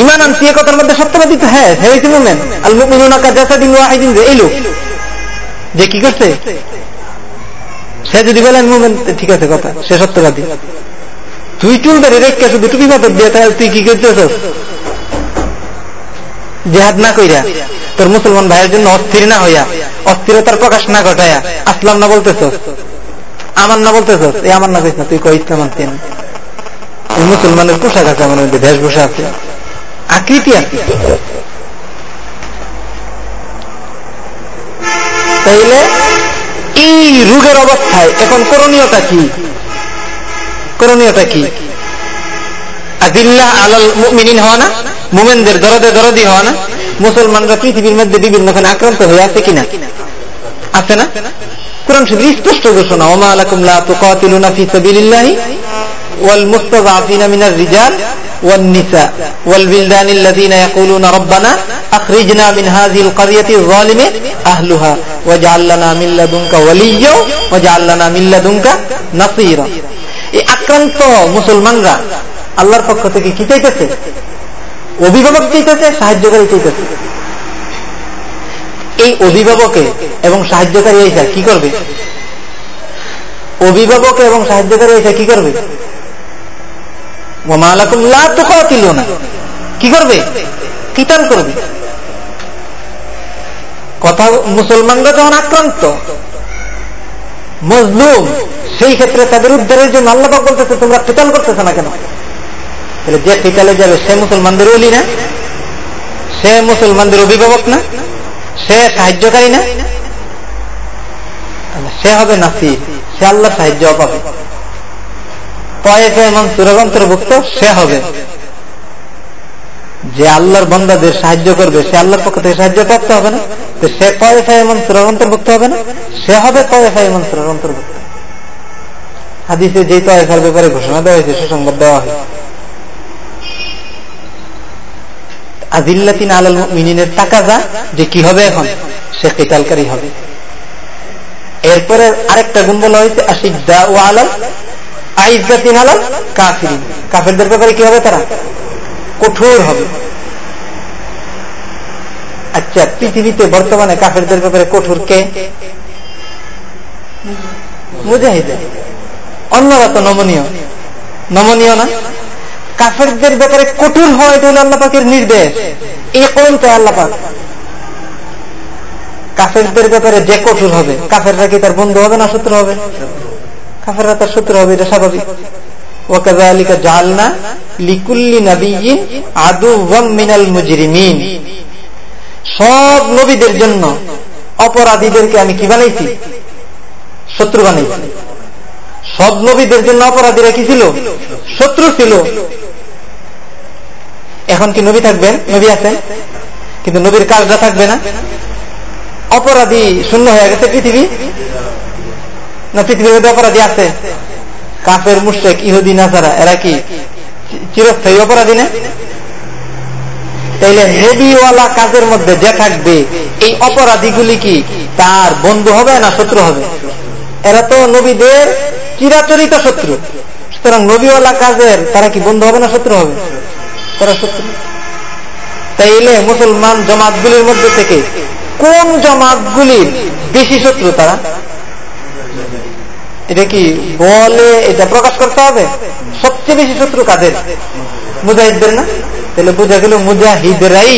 ইমান আনছি এ কথার মধ্যে সত্যবাদী তো হ্যাঁ হয়েছে মুমেন। আল মুমিনুনা কা জাসাদিন ওয়াহিদিন, যে যে কি করছে? সে যদি বলেন ঠিক আছে কথা, সে সত্যবাদী। তুই চুল ধরে রেখে শুধু দিয়ে, তাহলে তুই কি করতেছ জেহাদ না কইরা, তোর মুসলমান ভাইয়ের জন্য অস্থির না হইয়া, অস্থিরতার প্রকাশ না ঘটাইয়া আসলাম না বলতেছ আমার না বলতেছ এই আমার না কইস না, তুই কই ইসলাম আনতেন মুসলমানের পোশাক আছে, আমার মধ্যে বেশভূষা আছে। আকৃতি আছে। তাইলে এই রোগের অবস্থায় এখন করণীয়টা কি? করণীয়টা কি? আজিল্লাহ আলাল মিনিন হওয়া না? মোমেনদের দরদে দরদি হওয়া না? মুসলমানরা পৃথিবীর মধ্যে বিভিন্নখানে আক্রান্ত হয়ে আছে কিনা? আছে না? কোরআন শুধু স্পষ্ট ঘোষণা, ওমা আলাকুম লা তুকাতিলুনা ফি ওয়াল মুস্তাযআফিনা মিনার রিজাল والنساء والبلدان الذين يقولون ربنا أخرجنا من هذه القرية الظالم أهلها واجعل لنا من لدنك وليا واجعل لنا من لدنك نصيرا এই আক্রান্ত মুসলমানরা আল্লাহর পক্ষ থেকে কি চাইতেছে অভিভাবক চাইতেছে সাহায্যকারী চাইতেছে এই অভিভাবকে এবং সাহায্যকারী এসা কি করবে অভিভাবক এবং সাহায্যকারী এসা কি করবে কি করবে? কিতাল করবে। কথা মুসলমানরা যখন আক্রান্ত, মজলুম, সেই ক্ষেত্রে তাদের উদ্ধারের জন্য বলতেছে, তোমরা কিতাল করতেছে না কেন? তাহলে যে কিতালে যাবে, সে মুসলমানদের অলি না? সে মুসলমানদের অভিভাবক না? সে সাহায্যকারী না? সে হবে নাসির, সে আল্লাহ সাহায্য পাবে। মনসুরের অন্তর্ভুক্ত সে হবে। যে আল্লাহর বন্দাদের সাহায্য করবে, সে আল্লাহর পক্ষ থেকে সাহায্য প্রাপ্ত হবে না। তো সে পয়েফাই মনসুরের অন্তর্ভুক্ত হবে না, সে হবে পয়েফাই মনসুরের অন্তর্ভুক্ত হাদিসে যে তয়েফার ব্যাপারে ঘোষণা দেওয়া হয়েছে সুসংবাদ দেওয়া হয়েছে আজিল্লাতিন আলাল মিনিনের টাকা যা যে কি হবে এখন, সে কেতালকারী হবে। এরপরে আরেকটা গুণ বলা হয়েছে আশিদ্দা ও আলাল আইজাতিন আলাল কাফিরিন। কাফেরদের ব্যাপারে কি হবে তারা? কঠোর হবে। আচ্ছা পৃথিবীতে বর্তমানে কাফেরদের ব্যাপারে কঠোর কে? অন্যরা তো নমনীয়। নমনীয় না? কাফেরদের ব্যাপারে কঠোর হয় এটা হল আল্লাপাকের নির্দেশ। এই কোন তো আল্লাপাক কাফেরদের ব্যাপারে যে কঠোর হবে, কাফেররা কি তার বন্ধু হবে না শত্রু হবে? কাফেররা তার শত্রু হবে, এটা স্বাভাবিক। জালনা লিকুল্লি আদু মিনাল মুজরিমিন। সব নবীদের জন্য অপরাধীদেরকে আমি কি বানাইছি? শত্রু বানাইছি। সব নবীদের জন্য অপরাধীরা কি ছিল? শত্রু ছিল। এখন কি নবী থাকবেন? নবী আছেন? কিন্তু নবীর কাজটা থাকবে না? অপরাধী শূন্য হয়ে গেছে পৃথিবী। না পৃথিবীর অপরাধী আছে? কাফের মুশেক ইহুদি, নাসারা, এরা কি চিরস্থায়ী অপরাধী না? তাইলে নবীওয়ালা কাজের মধ্যে যে থাকবে, এই অপরাধীগুলি কি তার বন্ধু হবে না শত্রু হবে? এরা তো নবীদের চিরাচরিত শত্রু। সুতরাং নবীওয়ালা কাজের তারা কি বন্ধু হবে না শত্রু হবে? তারা শত্রু। তাইলে মুসলমান জমাতগুলির মধ্যে থেকে কোন জমাতগুলির বেশি শত্রু তারা? এটা কি বলে এটা প্রকাশ করতে হবে? সবচেয়ে বেশি শত্রু কাদের? মুজাহিদদের না? তাহলে বোঝা গেল মুজাহিদরাই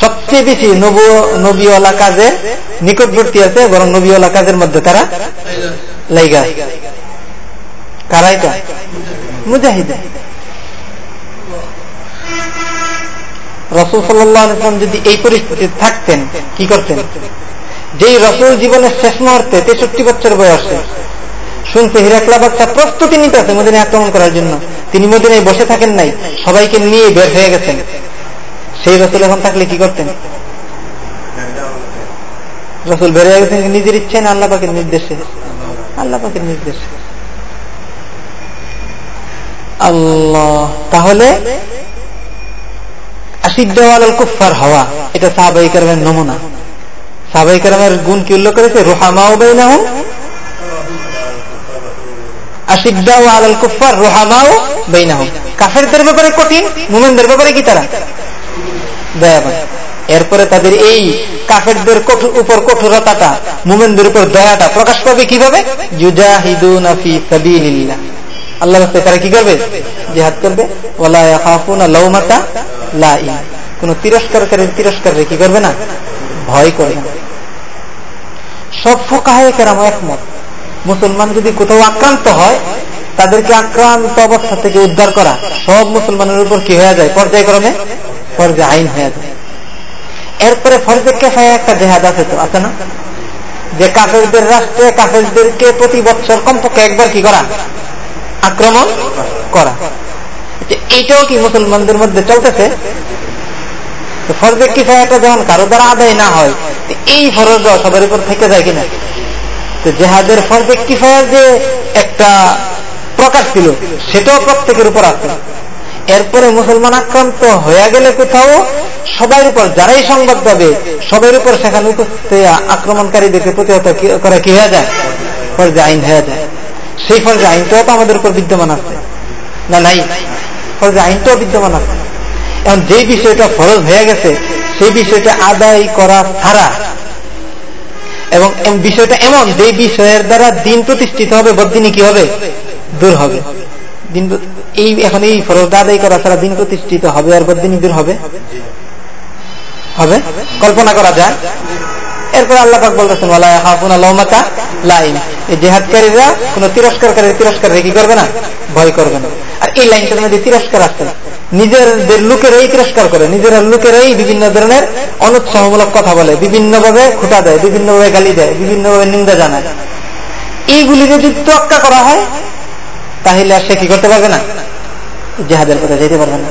সবচেয়ে বেশি নবীওয়ালা কাজে নিকটবর্তী আছে, বরং নবীওয়ালা কাজের মধ্যে তারা লাইগা। কারা এটা? মুজাহিদ। রসুল সাল্লাম যদি এই পরিস্থিতি থাকতেন, কি করতেন? যেই রসুল জীবনের শেষ মুহূর্তে তেষট্টি বছর বয়সে শুনছে হিরাকলা বাচ্চা প্রস্তুতি নিতে আছে মদিনে আক্রমণ করার জন্য। তিনি মদিনায় বসে থাকেন নাই, সবাইকে নিয়ে বের হয়ে গেছেন। সেই রসুল এখন থাকলে কি করতেন? রসুল বের হয়ে গেছেন, নিজের ইচ্ছে না, আল্লাহ পাকের নির্দেশে। আল্লাহ পাকের নির্দেশে। আল্লাহ, তাহলে আশিদ্দাল কুফার হওয়া, এটা সাহাবাহিকের নমুনা। সাহাবাহিকের গুণ কি উল্লেখ করেছে? রোহামাও বেইনাহ আশিদ্দাও আলাল কুফার রোহামাও বেইনাহ কাফেরদের ব্যাপারে কঠিন, মুমেনদের ব্যাপারে কি তারা? দয়াবান। এরপরে তাদের এই কাফেরদের উপর কঠোরতাটা, মুমেনদের উপর দয়াটা প্রকাশ পাবে কীভাবে? আল্লাহ তারা কি করবে? জেহাদ করবে। কি করবে না? ভয় করবে না সব ফোকাহে একমত। মুসলমান যদি কোথাও আক্রান্ত হয়, তাদেরকে আক্রান্ত অবস্থা থেকে উদ্ধার করা, সব মুসলমানের উপর কি হয়ে যায়? পর্যায়ক্রমে ফরজে আইন হয়ে যায়। এরপরে ফরজে কেফায় একটা জেহাদ আছে তো, আছে না? যে কাফেরদের রাষ্ট্রে কাফেরদেরকে প্রতি বছর কমপক্ষে একবার কি করা? আক্রমণ করা। এইটাও কি মুসলমানদের মধ্যে চলতেছে? ফরজে কিফায়াটা যেমন কারও দ্বারা আদায় না হয় এই ফরজ সবার উপর থেকে যায় কিনা? তো জেহাদের ফরজে কিফায়ার যে একটা প্রকাশ ছিল, সেটাও প্রত্যেকের উপর আছে। এরপরে মুসলমান আক্রান্ত হয়ে গেলে কোথাও সবার উপর, যারাই সংবাদ পাবে সবার উপর সেখানে উপস্থিত আক্রমণকারীদেরকে প্রতিহত করা কি হয়ে যায়? ফরজে আইন হয়ে যায়। সেই ফরজে আইনটাও তো আমাদের উপর বিদ্যমান আছে। না, নাই। ফরজে আইনটাও বিদ্যমান আছে। এখন যে বিষয়টা ফরজ হয়ে গেছে, সেই বিষয়টা আদায় করা ছাড়া এবং বিষয়টা এমন, যে বিষয়ের দ্বারা দিন প্রতিষ্ঠিত হবে বদিনী কি হবে? দূর হবে। দিন এই এখন এই ফরজটা আদায় করা ছাড়া দিন প্রতিষ্ঠিত হবে আর বদিনী দূর হবে? হবে? কল্পনা করা যায়? এরপর আল্লাহ পাক বলতেছেন লাইন। জেহাদকারীরা কোন তিরস্কারকারী তিরস্কার কি করবে না? ভয় করবে না। এই লাইনটার মধ্যে তিরস্কার আসছে। নিজেদের লোকেরাই তিরস্কার করে, নিজের লোকেরাই বিভিন্ন ধরনের অনুৎসাহমূলক কথা বলে, বিভিন্নভাবে খুঁটা দেয়, বিভিন্নভাবে গালি দেয়, বিভিন্নভাবে নিন্দা জানায়। এইগুলি যদি তোয়াক্কা করা হয়, তাহলে আর সে কি করতে পারবে না? জেহাদের পথে যেতে পারবে না।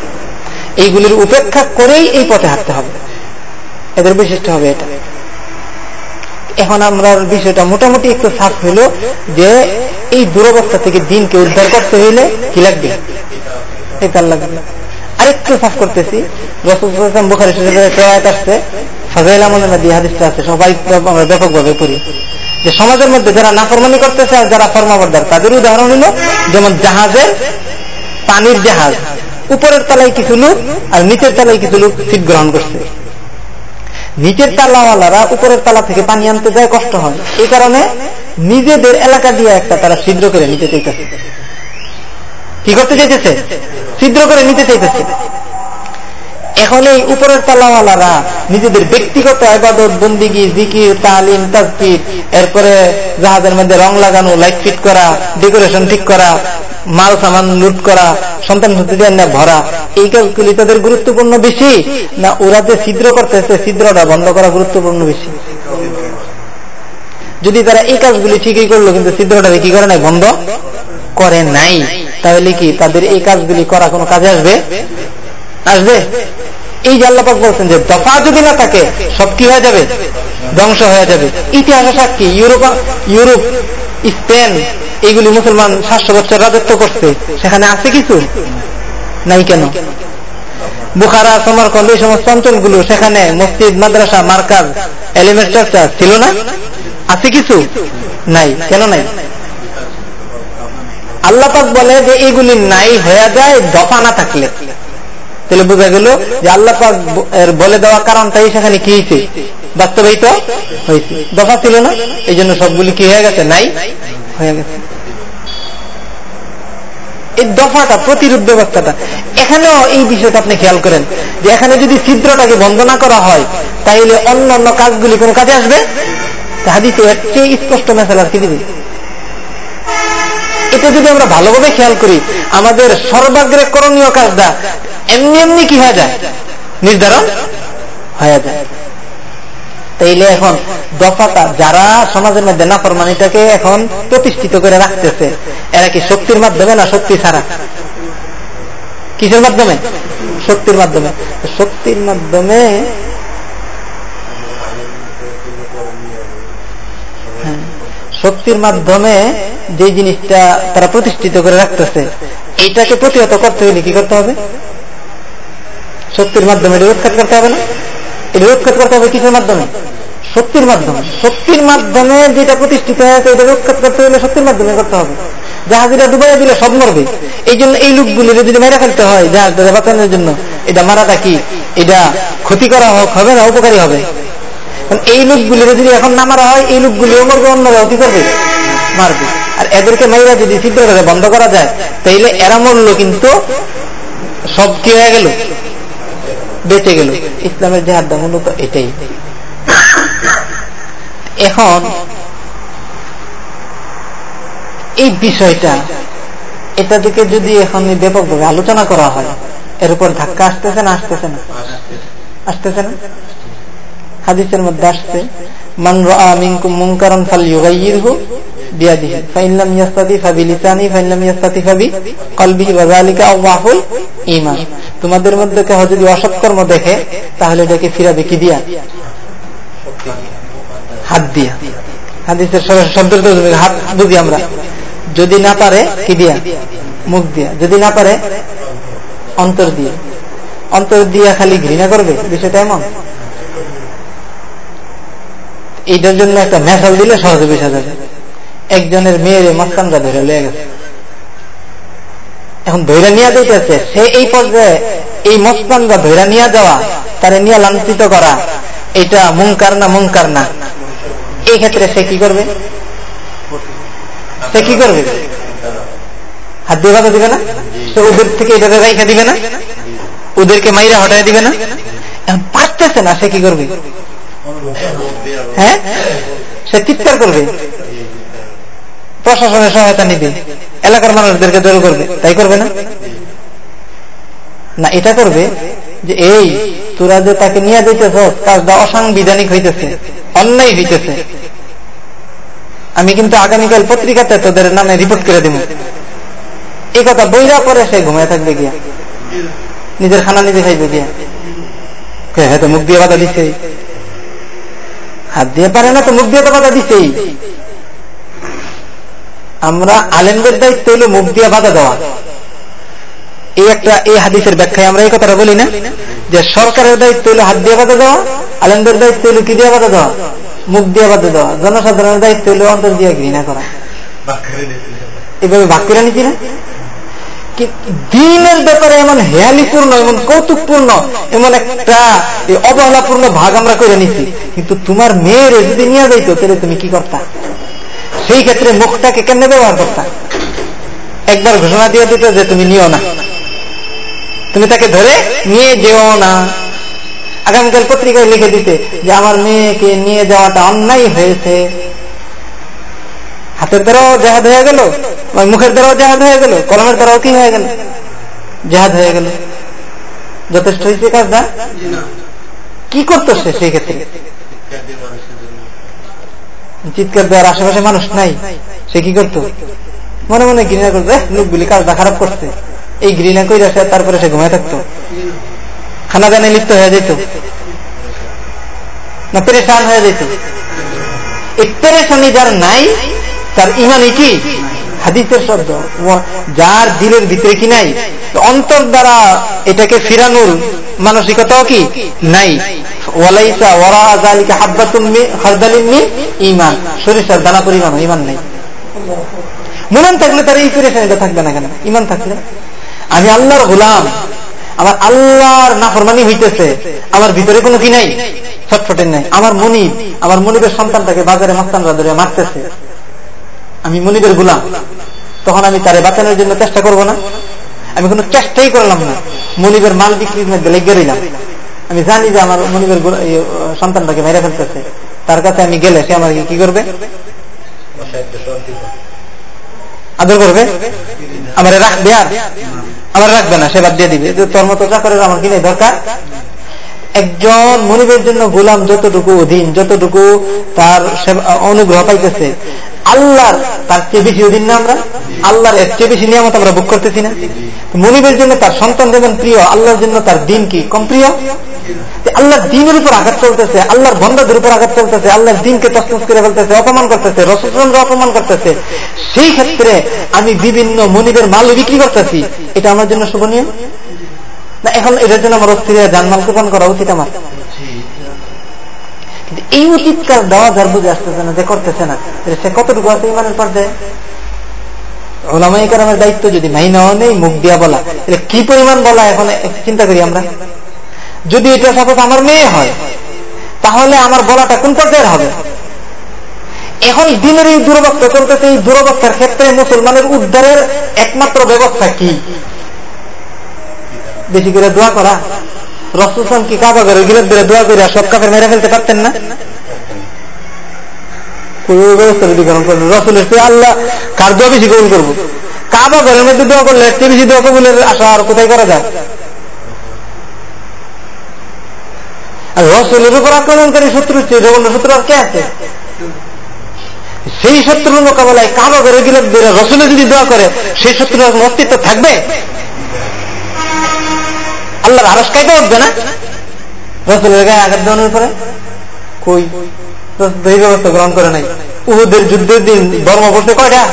এইগুলির উপেক্ষা করেই এই পথে হাঁটতে হবে। এদের বৈশিষ্ট্য হবে এটা। এখন আমরা বিষয়টা মোটামুটি একটু সাফ হইল যে এই দুরবস্থা থেকে দিনকে উদ্ধার করতে হইলে কি লাগবে? আরেকটু সাফ করতেছি আসছে আছে, সবাই আমরা ব্যাপকভাবে পড়ি। যে সমাজের মধ্যে যারা নাফরমানি করতেছে আর যারা ফরমাবর্দার, তাদের উদাহরণ হলো যেমন জাহাজের পানির জাহাজ, উপরের তলায় কিছু লোক আর নিচের তলায় কিছু লোক সিট গ্রহণ করছে। নিচের তালাওয়ালারা উপরের তালা থেকে পানি আনতে যায়, কষ্ট হয়। এই কারণে নিজেদের এলাকা দিয়ে একটা তারা ছিদ্র করে নিতে চাইতেছে। কি করতে চাইতেছে? ছিদ্র করে নিতে চাইতেছে। এখন এই উপরের তালাওয়ালারা নিজেদের ব্যক্তিগত আবাদত, বন্দিগি, জিকির, তালিম, তাজকির, এরপরে জাহাজের মধ্যে রং লাগানো লাইট ফিট করা ডেকোরেশন ঠিক করা, মাল সামান লুট করা, সন্তান না ভরা, এই কাজগুলি তাদের গুরুত্বপূর্ণ বেশি? না, ওরা যে ছিদ্র করতেছে, ছিদ্রটা বন্ধ করা গুরুত্বপূর্ণ বেশি? যদি তারা এই কাজগুলি ঠিকই করল, কিন্তু ছিদ্রটা কি করে নাই, বন্ধ? করে নাই। তাহলে কি তাদের এই কাজগুলি করা কোনো কাজে আসবে? আসবে। এই যে আল্লাপাক বলছেন যে, দফা যদি না থাকে, সব কি হয়ে যাবে? ধ্বংস হয়ে যাবে। ইতিহাস সাক্ষী, ইউরোপ ইউরোপ, স্পেন, এইগুলি মুসলমান সাতশো বছর রাজত্ব করছে। সেখানে আছে কিছু? নাই কেন? বুখারা, সমরকন্দ, এই সমস্ত অঞ্চলগুলো, সেখানে মসজিদ, মাদ্রাসা, মার্কাজ এলিমেন্ট ছিল না? আছে কিছু? নাই। কেন নাই? আল্লাপাক বলে যে, এগুলি নাই হয়ে যায়, দফা না থাকলে। তাহলে বোঝা গেল যে আল্লাপাক এর বলে দেওয়া কারণটাই সেখানে কি হয়েছে বাস্তবায়িত হয়েছে দফা ছিল না এই জন্য সবগুলি কি হয়ে গেছে? নাই হয়ে গেছে। এই দফাটা প্রতিরোধ ব্যবস্থাটা, এখানেও এই বিষয়টা আপনি খেয়াল করেন, যে এখানে যদি ছিদ্রটাকে বন্ধ না করা হয়, তাইলে অন্য অন্য কাজগুলি কোন কাজে আসবে? হাদিতে এর চেয়ে স্পষ্ট মেসালার কি দিবে? এটা যদি আমরা ভালোভাবে খেয়াল করি, আমাদের সর্বাগ্রে করণীয় কাজটা এমনি এমনি কি হয়ে যায়? নির্ধারণ হয়ে যায়। তাইলে এখন দফাটা যারা সমাজের মধ্যে না ফরমানিটাকে এখন প্রতিষ্ঠিত করে রাখতেছে, এরা কি শক্তির মাধ্যমে না শক্তি ছাড়া? কিসের মাধ্যমে? শক্তির মাধ্যমে। শক্তির মাধ্যমে শক্তির মাধ্যমে যে জিনিসটা তারা প্রতিষ্ঠিত করে রাখতেছে, এইটাকে প্রতিহত করতে হলে কি করতে হবে? শক্তির মাধ্যমে এটা উৎখাত করতে হবে না? এটা উৎখাত করতে হবে কিসের মাধ্যমে? শক্তির মাধ্যমে। শক্তির মাধ্যমে যেটা প্রতিষ্ঠিত হয়েছে, এটা উৎখাত করতে হলে শক্তির মাধ্যমে করতে হবে। জাহাজিরা ডুবাই দিলে, সব মরবে। এই জন্য এই লোকগুলি যদি মেরে ফেলতে হয় জাহাজটা বাঁচানোর জন্য, এটা মারাটা কি? এটা ক্ষতি করা হোক, হবে না, উপকারী হবে? এই লোকগুলি যদি এখন না মারা হয়, এই লোকগুলিও মরবে, অন্যরাও কি করবে? মারবে। আর এদেরকে মাইরা যদি ছিদ্র করে বন্ধ করা যায়, তাইলে এরা মরলো কিন্তু সব কি হয়ে গেল? বেঁচে গেল। ইসলামের জেহাদটা মূলত এটাই। এখন এই বিষয়টা, এটা থেকে যদি এখন ব্যাপকভাবে আলোচনা করা হয়, এর উপর ধাক্কা আসতেছে না আসতেছে না? আসতেছে না? হাদিসের মধ্যে আসছে, মান মিনকুম মুনকারান বিয়াদিহি লাম ইয়াস্তাতি ফাবিলিসানি ফাইন লাম ইয়াস্তাতি ফাবি কলবিহি ওয়া যালিকা আওয়াফুল ঈমান। তোমাদের মধ্যে কেহ যদি অসৎকর্ম দেখে, তাহলে এটাকে ফিরাবে কি দিয়া? হাত দিয়া। হাদিসের শব্দ হাত বুঝি আমরা। যদি না পারে, কি দিয়া? মুখ দিয়া। যদি না পারে, অন্তর দিয়ে। অন্তর দিয়া খালি ঘৃণা করবে? বিষয়টা এমন? এইটার জন্য একটা মেশাল দিলে সহজে বেসা যাবে। একজনের মেয়ের মাঝখানটা ধরে লেগে গেছে। এখন ধৈরা নিয়ে দিতেছে সে এই পর্যায়ে এই মস্তানরা ধৈরা নিয়ে যাওয়া, তারে নিয়ে লাঞ্ছিত করা, এটা মুঙ্কার না মুঙ্কার না। এই ক্ষেত্রে সে কি করবে? সে কি করবে? হাত দিয়ে কথা দিবে না? সে ওদের থেকে এটা রেখে দিবে না? ওদেরকে মাইরা হটাই দিবে না? এখন পারতেছে না, সে কি করবে? হ্যাঁ? সে চিৎকার করবে। প্রশাসনের সহায়তা নিবে, এলাকার মানুষদেরকে জড়ো করবে, তাই করবে না? না, এটা করবে যে এই তোরা যে তাকে নিয়ে যেতেছ কাজটা অসাংবিধানিক হইতেছে, অন্যায় হইতেছে। আমি কিন্তু আগামীকাল পত্রিকাতে তোদের নামে রিপোর্ট করে দিব। এই কথা বইরা পরে সে ঘুমায় থাকবে গিয়া। নিজের খানা নিজে খাইবে গিয়া। হ্যাঁ তো মুখ দিয়ে বাধা দিছে হাত দিয়ে পারে না তো মুখ দিয়ে তো বাধা দিছেই। আমরা আলেমদের দায়িত্ব হইল মুখ দিয়ে বাধা দেওয়া। এই একটা, এই হাদিসের ব্যাখ্যায় আমরা এই কথাটা বলি না যে সরকারের দায়িত্ব হইল হাত দিয়ে বাধা দেওয়া, আলেমদের দায়িত্ব হইল কি দিয়ে বাধা দেওয়া? মুখ দিয়ে বাধা দেওয়া। জনসাধারণের দায়িত্ব হইল অন্তর দিয়ে ঘৃণা করা। এভাবে ভাগ করে নিচ্ছি না? দিনের ব্যাপারে এমন হেয়ালিপূর্ণ, এমন কৌতুকপূর্ণ, এমন একটা অবহেলাপূর্ণ ভাগ আমরা করে নিছি কিন্তু তোমার মেয়ের যদি নিয়ে যাইতো, তাহলে তুমি কি করতা? সেই ক্ষেত্রে মুখটাকে কেন ব্যবহার করতা? একবার ঘোষণা দিয়ে দিত যে তুমি নিও না। তুমি তাকে ধরে নিয়ে যেও না। আগামীকাল পত্রিকায় লিখে দিতে যে আমার মেয়েকে নিয়ে যাওয়াটা অন্যায় হয়েছে। হাতের দ্বারাও জাহাজ হয়ে গেল মুখের দ্বারাও জাহাজ হয়ে গেল কলমের দ্বারাও কি হয়ে গেল? জাহাজ হয়ে গেল। যথেষ্ট হয়েছে কাজটা? কি করতো সে সেই ক্ষেত্রে? চিৎকার দেওয়ার আশেপাশে মানুষ নাই, সে কি করতো? মনে মনে ঘৃণা করতো লোকগুলি কাজটা খারাপ করছে। এই ঘৃণা করে সে তারপরে সে ঘুমায় থাকতো। খানা দানে লিপ্ত হয়ে যেত না, পেরেশান হয়ে যেত এই পেরেশানি যার নাই তার ইমানই কি হাদিসের শব্দ। যার দিলের ভিতরে কি নাই? অন্তর দ্বারা এটাকে ফিরানোর মানসিকতাও কি? নাই। ওয়ালাইসা দানা পরিমাণ ইমান থাকলে তার এই থাকবে না কেন? ইমান থাকলে। আমি আল্লাহর গোলাম। আমার আল্লাহর নাফরমানি হইতেছে। আমার ভিতরে কোনো কি নাই? ছটফটে নাই। আমার মনিব, আমার মনিবের সন্তানটাকে বাজারে মাস্তানরা ধরে মারতেছে। আমি মনিবের গুলাম। তখন আমি তারে বাঁচানোর জন্য চেষ্টা করব না। আমি কোনো চেষ্টাই করলাম না। মনিবের মাল বিক্রির মধ্যে লেগে রইলাম। আমি জানি যে আমার মনিবের সন্তানটাকে মেরে ফেলতেছে। তার কাছে আমি গেলে সে আমাকে কি করবে? আদর করবে? আমার রাখবে আর আমার রাখবে না, সে বাদ দিয়ে দিবে। তোর মতো চাকরের আমার কিনে দরকার? একজন মনিবের জন্য গোলাম যতটুকু অধীন, যতটুকু তার অনুগ্রহ পাইতেছে, আল্লাহর তার চেয়ে বেশি অধীন না আমরা? আল্লাহর এর চেয়ে বেশি নিয়ামত আমরা বুক করতেছি না? মনিবের জন্য তার সন্তান যেমন প্রিয়, আল্লাহর জন্য তার দিন কি কম প্রিয়? আল্লাহর দিনের উপর আঘাত চলতেছে, আল্লাহর বন্ধদের উপর আঘাত চলতেছে, আল্লাহর দিনকে তসমস করে ফেলতেছে, অপমান করতেছে রসচন্দ্র অপমান করতেছে। সেই ক্ষেত্রে আমি বিভিন্ন মনিবের মাল বিক্রি করতেছি, এটা আমার জন্য শুভনীয় না, এখন এটার জন্য আমার অস্থির জানমাল কোপান করা উচিত আমার। কিন্তু এই উচিতকার দেওয়া যার বুঝে আসতেছে না, যে করতেছে না সে কতটুকু আছে ইমানের পর্যায়ে? দায়িত্ব যদি নাই মুখ দিয়া বলা। এটা কি পরিমাণ বলা এখন চিন্তা করি আমরা। যদি এটা আমার মেয়ে হয়, তাহলে আমার বলাটা কোন পর্যায়ের হবে? এখন দিনের এই দুরবস্থা চলতেছে, এই দুরবস্থার ক্ষেত্রে মুসলমানের উদ্ধারের একমাত্র ব্যবস্থা কি? বেশি করে দোয়া করা। রসুলাম কি কাবা করে গিলে বেড়ে দোয়া করে সব কাপড় মেরে ফেলতে পারতেন না? আর উপর শত্রু শত্রু আর কে আছে? সেই শত্রুর মোকাবেলায় কাবা ঘরে গেলে রসুলে যদি দোয়া করে, সেই শত্রুর অস্তিত্ব থাকবে? আল্লাহর আরস কাইতে উঠবে না? রসুলের গায়ে আঘাত দেওয়ানোর পরে? কই? এই ব্যবস্থা গ্রহণ করে নাই। উহুদের যুদ্ধের দিন ধর্ম করতে কয়টা?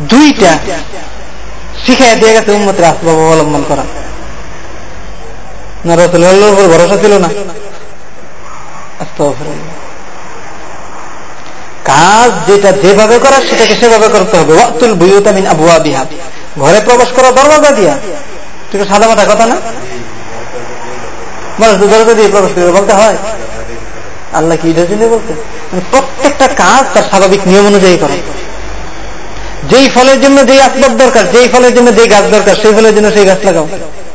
দুইটা। শিখাই দিয়ে গেছে উন্মতের আসবাব অবলম্বন করা। না, রসুলের উপর ভরসা ছিল না। কাজ যেটা যেভাবে করা সেটাকে সেভাবে করতে হবে। ওয়াতুল বুয়ুতামিন আবুয়া বিহাব ঘরে প্রবেশ করা দরজা দিয়া। ঠিক সাদা মাথা কথা না? মানুষ দরজা দিয়ে প্রবেশ করে বলতে হয়। আল্লাহ কি এটার জন্য বলতে প্রত্যেকটা কাজ তার স্বাভাবিক নিয়ম অনুযায়ী করে। যেই ফলের জন্য যেই আসবাব দরকার, যেই ফলের জন্য যেই গাছ দরকার, সেই ফলের জন্য সেই গাছ লাগাও।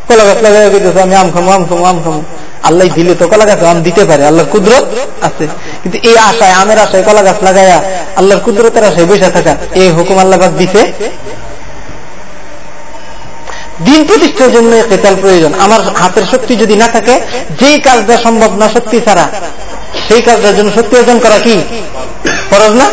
কলা গাছ লাগাই আমি আম খামো আম খামো আম খামো। আল্লাহ দিলে তো কলা গাছ আম দিতে পারে, আল্লাহর কুদরত আছে। কিন্তু এই আশায়, আমের আশায় কলা গাছ লাগাইয়া আল্লাহর কুদরতের আশায় বসে থাকা, এই হুকুম আল্লাহ দিতে দিন প্রতিষ্ঠার জন্য কেতাল প্রয়োজন। আমার হাতের শক্তি যদি না থাকে, যেই কাজটা সম্ভব না শক্তি ছাড়া, সেই কাজটার জন্য শক্তি অর্জন করা কি? ফরজ না?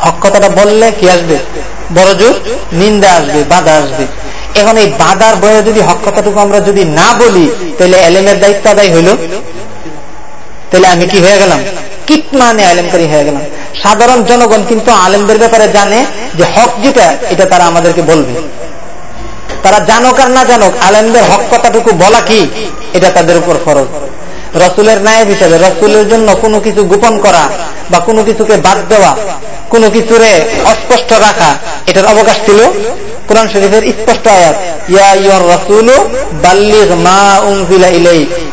হক কথাটা বললে কি আসবে? বড় জোর, নিন্দা আসবে, বাধা আসবে। এখন এই বাধার বয়ে যদি হক কথাটুকু আমরা যদি না বলি, তাহলে এলেমের দায়িত্ব আদায় হইল। তাহলে আমি কি হয়ে গেলাম? কিট মানে আলেমকারী হয়ে গেলাম। সাধারণ জনগণ কিন্তু আলেমদের ব্যাপারে জানে যে হক যেটা, এটা তারা আমাদেরকে বলবে। তারা জানুক আর না জানুক, আলেমদের হক কথাটুকু বলা কি? এটা তাদের উপর ফরজ। রসুলের ন্যায় হিসাবে রসুলের জন্য কোনো কিছু গোপন করা বা কোনো কিছুকে বাদ দেওয়া, কোনো কিছুরে অস্পষ্ট রাখা, এটার অবকাশ ছিল? কোরআন শরীফের স্পষ্ট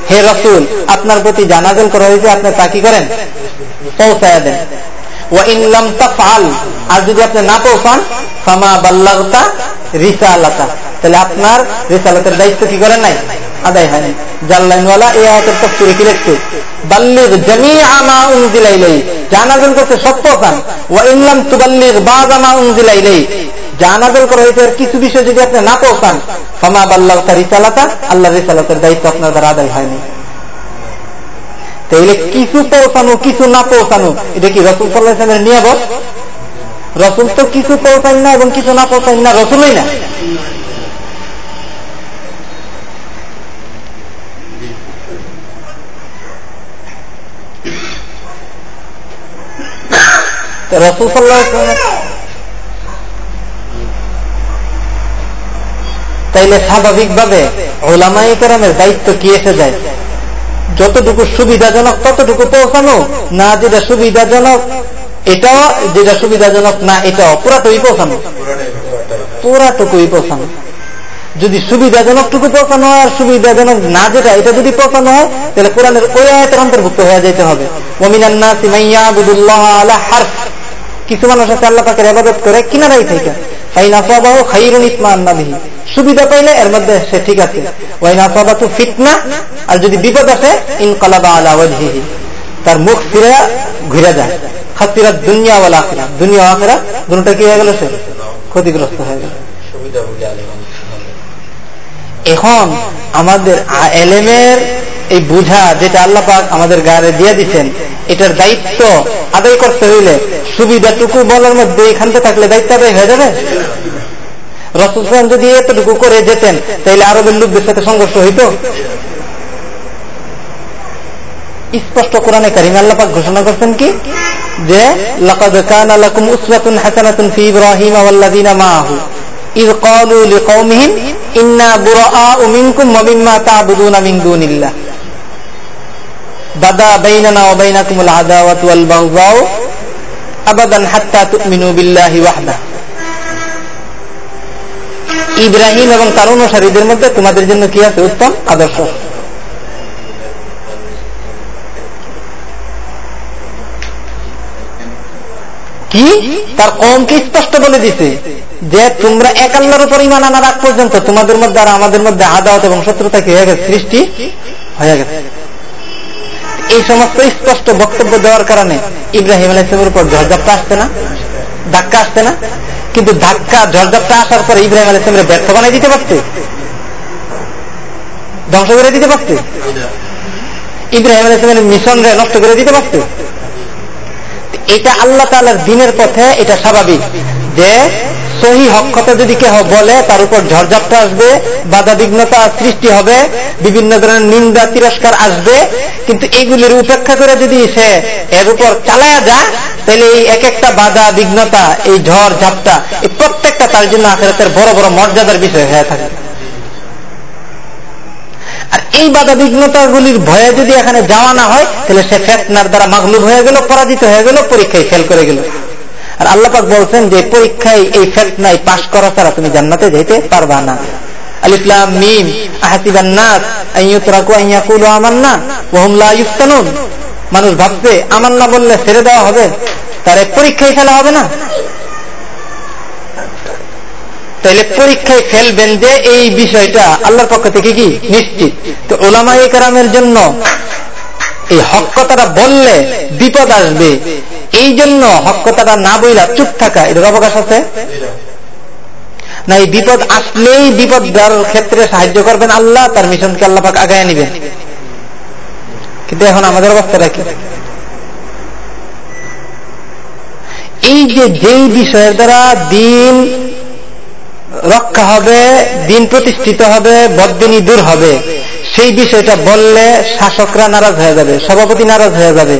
হে রসুল, আপনার প্রতি জানাজল করা হয়েছে আপনি তা কি করেন? পৌঁছায় দেন। আর যদি আপনি না পৌঁছান, ফামা বাল্লাগতা রিসালাতা, তাহলে আপনার রিসালাতের দায়িত্ব কি করেন নাই? আদায় হয় নাই। জাল্লাইনওয়ালা এই আয়াতের তফসিরে কি লিখছে? বাল্লিগ জামিআ মা উনজিলা ইলাই জানাজল করতে সব পৌঁছান। ওয়াইনলাম তুবাল্লিগ বাযা মা উনজিলা ইলাই জানাজল করা হয়েছে কিছু বিষয় যদি আপনি না পৌঁছান, ফামা বাল্লাগতা রিসালাতা, আল্লাহ রিসালাতের দায়িত্ব আপনার দ্বারা আদায় হয়নি। তাইলে কিছু পৌঁছানো, কিছু না পৌঁছানো, এটা কি রসুল সাল্লাহামের নিয়াবত রসুল তো কিছু পৌঁছান না এবং কিছু না পৌঁছান না, রসুলই না। রসুল সাল্লাহ তাইলে স্বাভাবিকভাবে ওলামাই কেরামের দায়িত্ব কি এসে যায়? যতটুকু সুবিধাজনক ততটুকু পৌঁছানো, না যেটা সুবিধাজনক এটাও যেটা সুবিধাজনক না এটাও পুরাটুকুই পৌঁছানো। পুরাটুকুই পৌঁছানো। যদি সুবিধাজনকটুকু পৌঁছানো হয় আর সুবিধাজনক না যেটা, এটা যদি পৌঁছানো হয়, তাহলে কোরআনের ওই আয়তের অন্তর্ভুক্ত হয়ে যেতে হবে। মমিনান্না সিমাইয়া আবুদুল্লাহ আলা হার কিছু মানুষ আছে আল্লাহ পাকের আবাদত করে কিনারাই থেকে। সুবিধা পাইলে এর মধ্যে সে ঠিক আছে। ফিটনা আর যদি বিপদ আসে, ইনকলাবা আলা তার মুখ ফিরে ঘুরে যায়। খাতিরা দুনিয়া ওয়ালা দুনিয়া আখেরা দুটা কি হয়ে গেল সে? ক্ষতিগ্রস্ত হয়ে গেল। এখন আমাদের এলেমের এই বুঝা যেটা আল্লাহ পাক আমাদের গায়ে দিয়ে দিচ্ছেন এটার দায়িত্ব আদায় করতে হইলে সুবিধাটুকু বলার মধ্যে এখানতে থাকলে দায়িত্ব আদায় হয়ে যাবে? রসুলাম যদি এতটুকু করে যেতেন তাহলে আরবের লোকদের সাথে সংঘর্ষ হইত? স্পষ্ট কোরআনে কারিম আল্লাপাক ঘোষণা করছেন কি? যে, লাকাদ কানা লাকুম উসওয়াতুন হাসানাতুন ফি ইব্রাহিম ওয়াল্লাযিনা মাআহু। إذ قالوا لقومهم إنا براء منكم ومما تعبدون من دون الله بدا بيننا وبينكم العداوة والبغضاء أبدا حتى تؤمنوا بالله وحده ইব্রাহিম এবং তার অনুসারীদের মধ্যে তোমাদের জন্য কি আছে উত্তম আদর্শ কি? তার কমকে স্পষ্ট বলে দিছে যে তোমরা এক আল্লাহর উপর ইমান আনার আগ পর্যন্ত তোমাদের মধ্যে আর আমাদের মধ্যে আদাওয়াত এবং শত্রুতা কি হয়ে গেছে? সৃষ্টি হয়ে গেছে। এই সমস্ত স্পষ্ট বক্তব্য দেওয়ার কারণে ইব্রাহিম আলাইসলামের উপর ঝড়ঝাপটা আসছে না ধাক্কা আসছে না। কিন্তু ধাক্কা ঝড়ঝাপটা আসার পর ইব্রাহিম আলাইসলামের ব্যর্থ বানাই দিতে পারছে ধ্বংস করে দিতে পারছে ইব্রাহিম আলাইসলামের মিশন রে নষ্ট করে দিতে পারছে এটা আল্লাহ তালার দিনের পথে, এটা স্বাভাবিক যে সহি হক্ষতা যদি কেহ বলে, তার উপর ঝড়ঝাপটা আসবে, বাধা বিঘ্নতা সৃষ্টি হবে, বিভিন্ন ধরনের নিন্দা, তিরস্কার আসবে। কিন্তু এইগুলির উপেক্ষা করে যদি সে এর উপর চালায়া যায়, তাহলে এই এক একটা বাধা, বিঘ্নতা, এই ঝড় ঝাপটা এই প্রত্যেকটা তার জন্য আখেরাতের বড় বড় মর্যাদার বিষয় হয়ে থাকে। এই বাধা বিঘ্নতাগুলির ভয়ে যদি এখানে যাওয়া না হয়, তাহলে সে ফেতনার দ্বারা মাগলুব হয়ে গেল, পরাজিত হয়ে গেল, পরীক্ষায় ফেল করে গেল। আর আল্লাপাক বলছেন যে, পরীক্ষায় এই ফেতনায় পাশ করা ছাড়া তুমি জান্নাতে যেতে পারবা না। মানুষ ভাবছে আমান্না বললে ছেড়ে দেওয়া হবে তার পরীক্ষায় ফেলা হবে না। তাহলে পরীক্ষায় ফেলবেন যে এই বিষয়টা আল্লাহর পক্ষ থেকে কি? নিশ্চিত। তো ওলামা কারামের জন্য এই হক কথাটা বললে বিপদ আসবে। এই জন্য হক কথাটা না বইলা চুপ থাকা এটার অবকাশ আছে? না, এই বিপদ আসলেই বিপদ দেওয়ার ক্ষেত্রে সাহায্য করবেন আল্লাহ, তার মিশনকে আল্লাহ পাক আগায় নিবেন। কিন্তু এখন আমাদের অবস্থাটা কি? এই যে যেই বিষয়ের দ্বারা দিন রক্ষা হবে, দিন প্রতিষ্ঠিত হবে বদিনী দূর হবে। সেই বিষয়টা বললে শাসকরা নারাজ হয়ে যাবে, সভাপতি নারাজ হয়ে যাবে।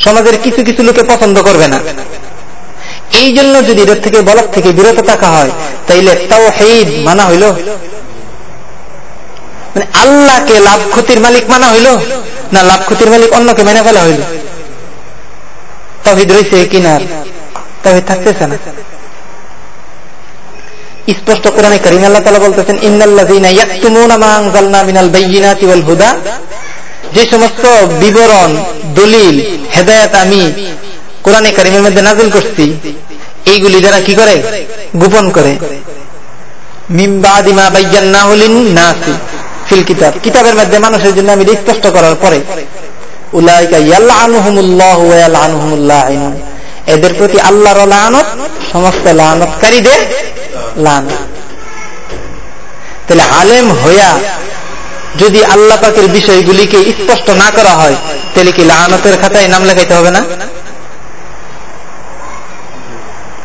সমাজের কিছু কিছু লোকে পছন্দ করবে না। এই জন্য যদি এদের থেকে বলার থেকে বিরত থাকা হয়, তাইলে তাও হেইদ মানা হইল। মানে আল্লাহকে লাভ ক্ষতির মালিক মানা হইল, না লাভ ক্ষতির মালিক অন্যকে মেনে ফেলা হইল? তহিদ রয়েছে কিনার তহিদ থাকতেছে না। স্পষ্ট কোরআনে করিম আল্লাহ তালা বলতেছেন হুদা। যে সমস্ত বিবরণ, দলিল, হেদায়ত আমি কোরআনে করিমের মধ্যে নাজিল করছি, এইগুলি যারা কি করে? গোপন করে। কিতাবের মধ্যে মানুষের জন্য আমি স্পষ্ট করার পরে এদের প্রতি আল্লাহর লানত, সমস্ত লানতকারীদের লানত তাহলে আলেম হইয়া যদি আল্লাহ পাকের বিষয়গুলিকে স্পষ্ট না করা হয়, তাহলে কি লানতের খাতায় নাম লেখাইতে হবে না?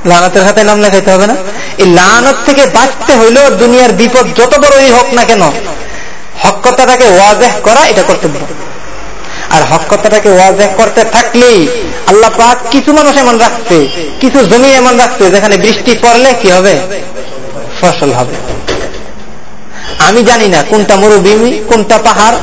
লানতের হাতে নাম লেখাইতে হবে না? এই লানত থেকে বাঁচতে হইলেও দুনিয়ার বিপদ যত বড়ই হোক না কেন, হক কথাটাকে ওয়াজেহ করা এটা কর্তব্য। আর হক কথাটাকে ওয়াজে করতে থাকলেই আল্লাহ পাক কিছু মানুষ এমন রাখছে, কিছু জমি এমন রাখছে যেখানে বৃষ্টি পড়লে কি হবে? ফসল হবে। আমি জানি না কোনটা মরুভূমি, কোনটা পাহাড়।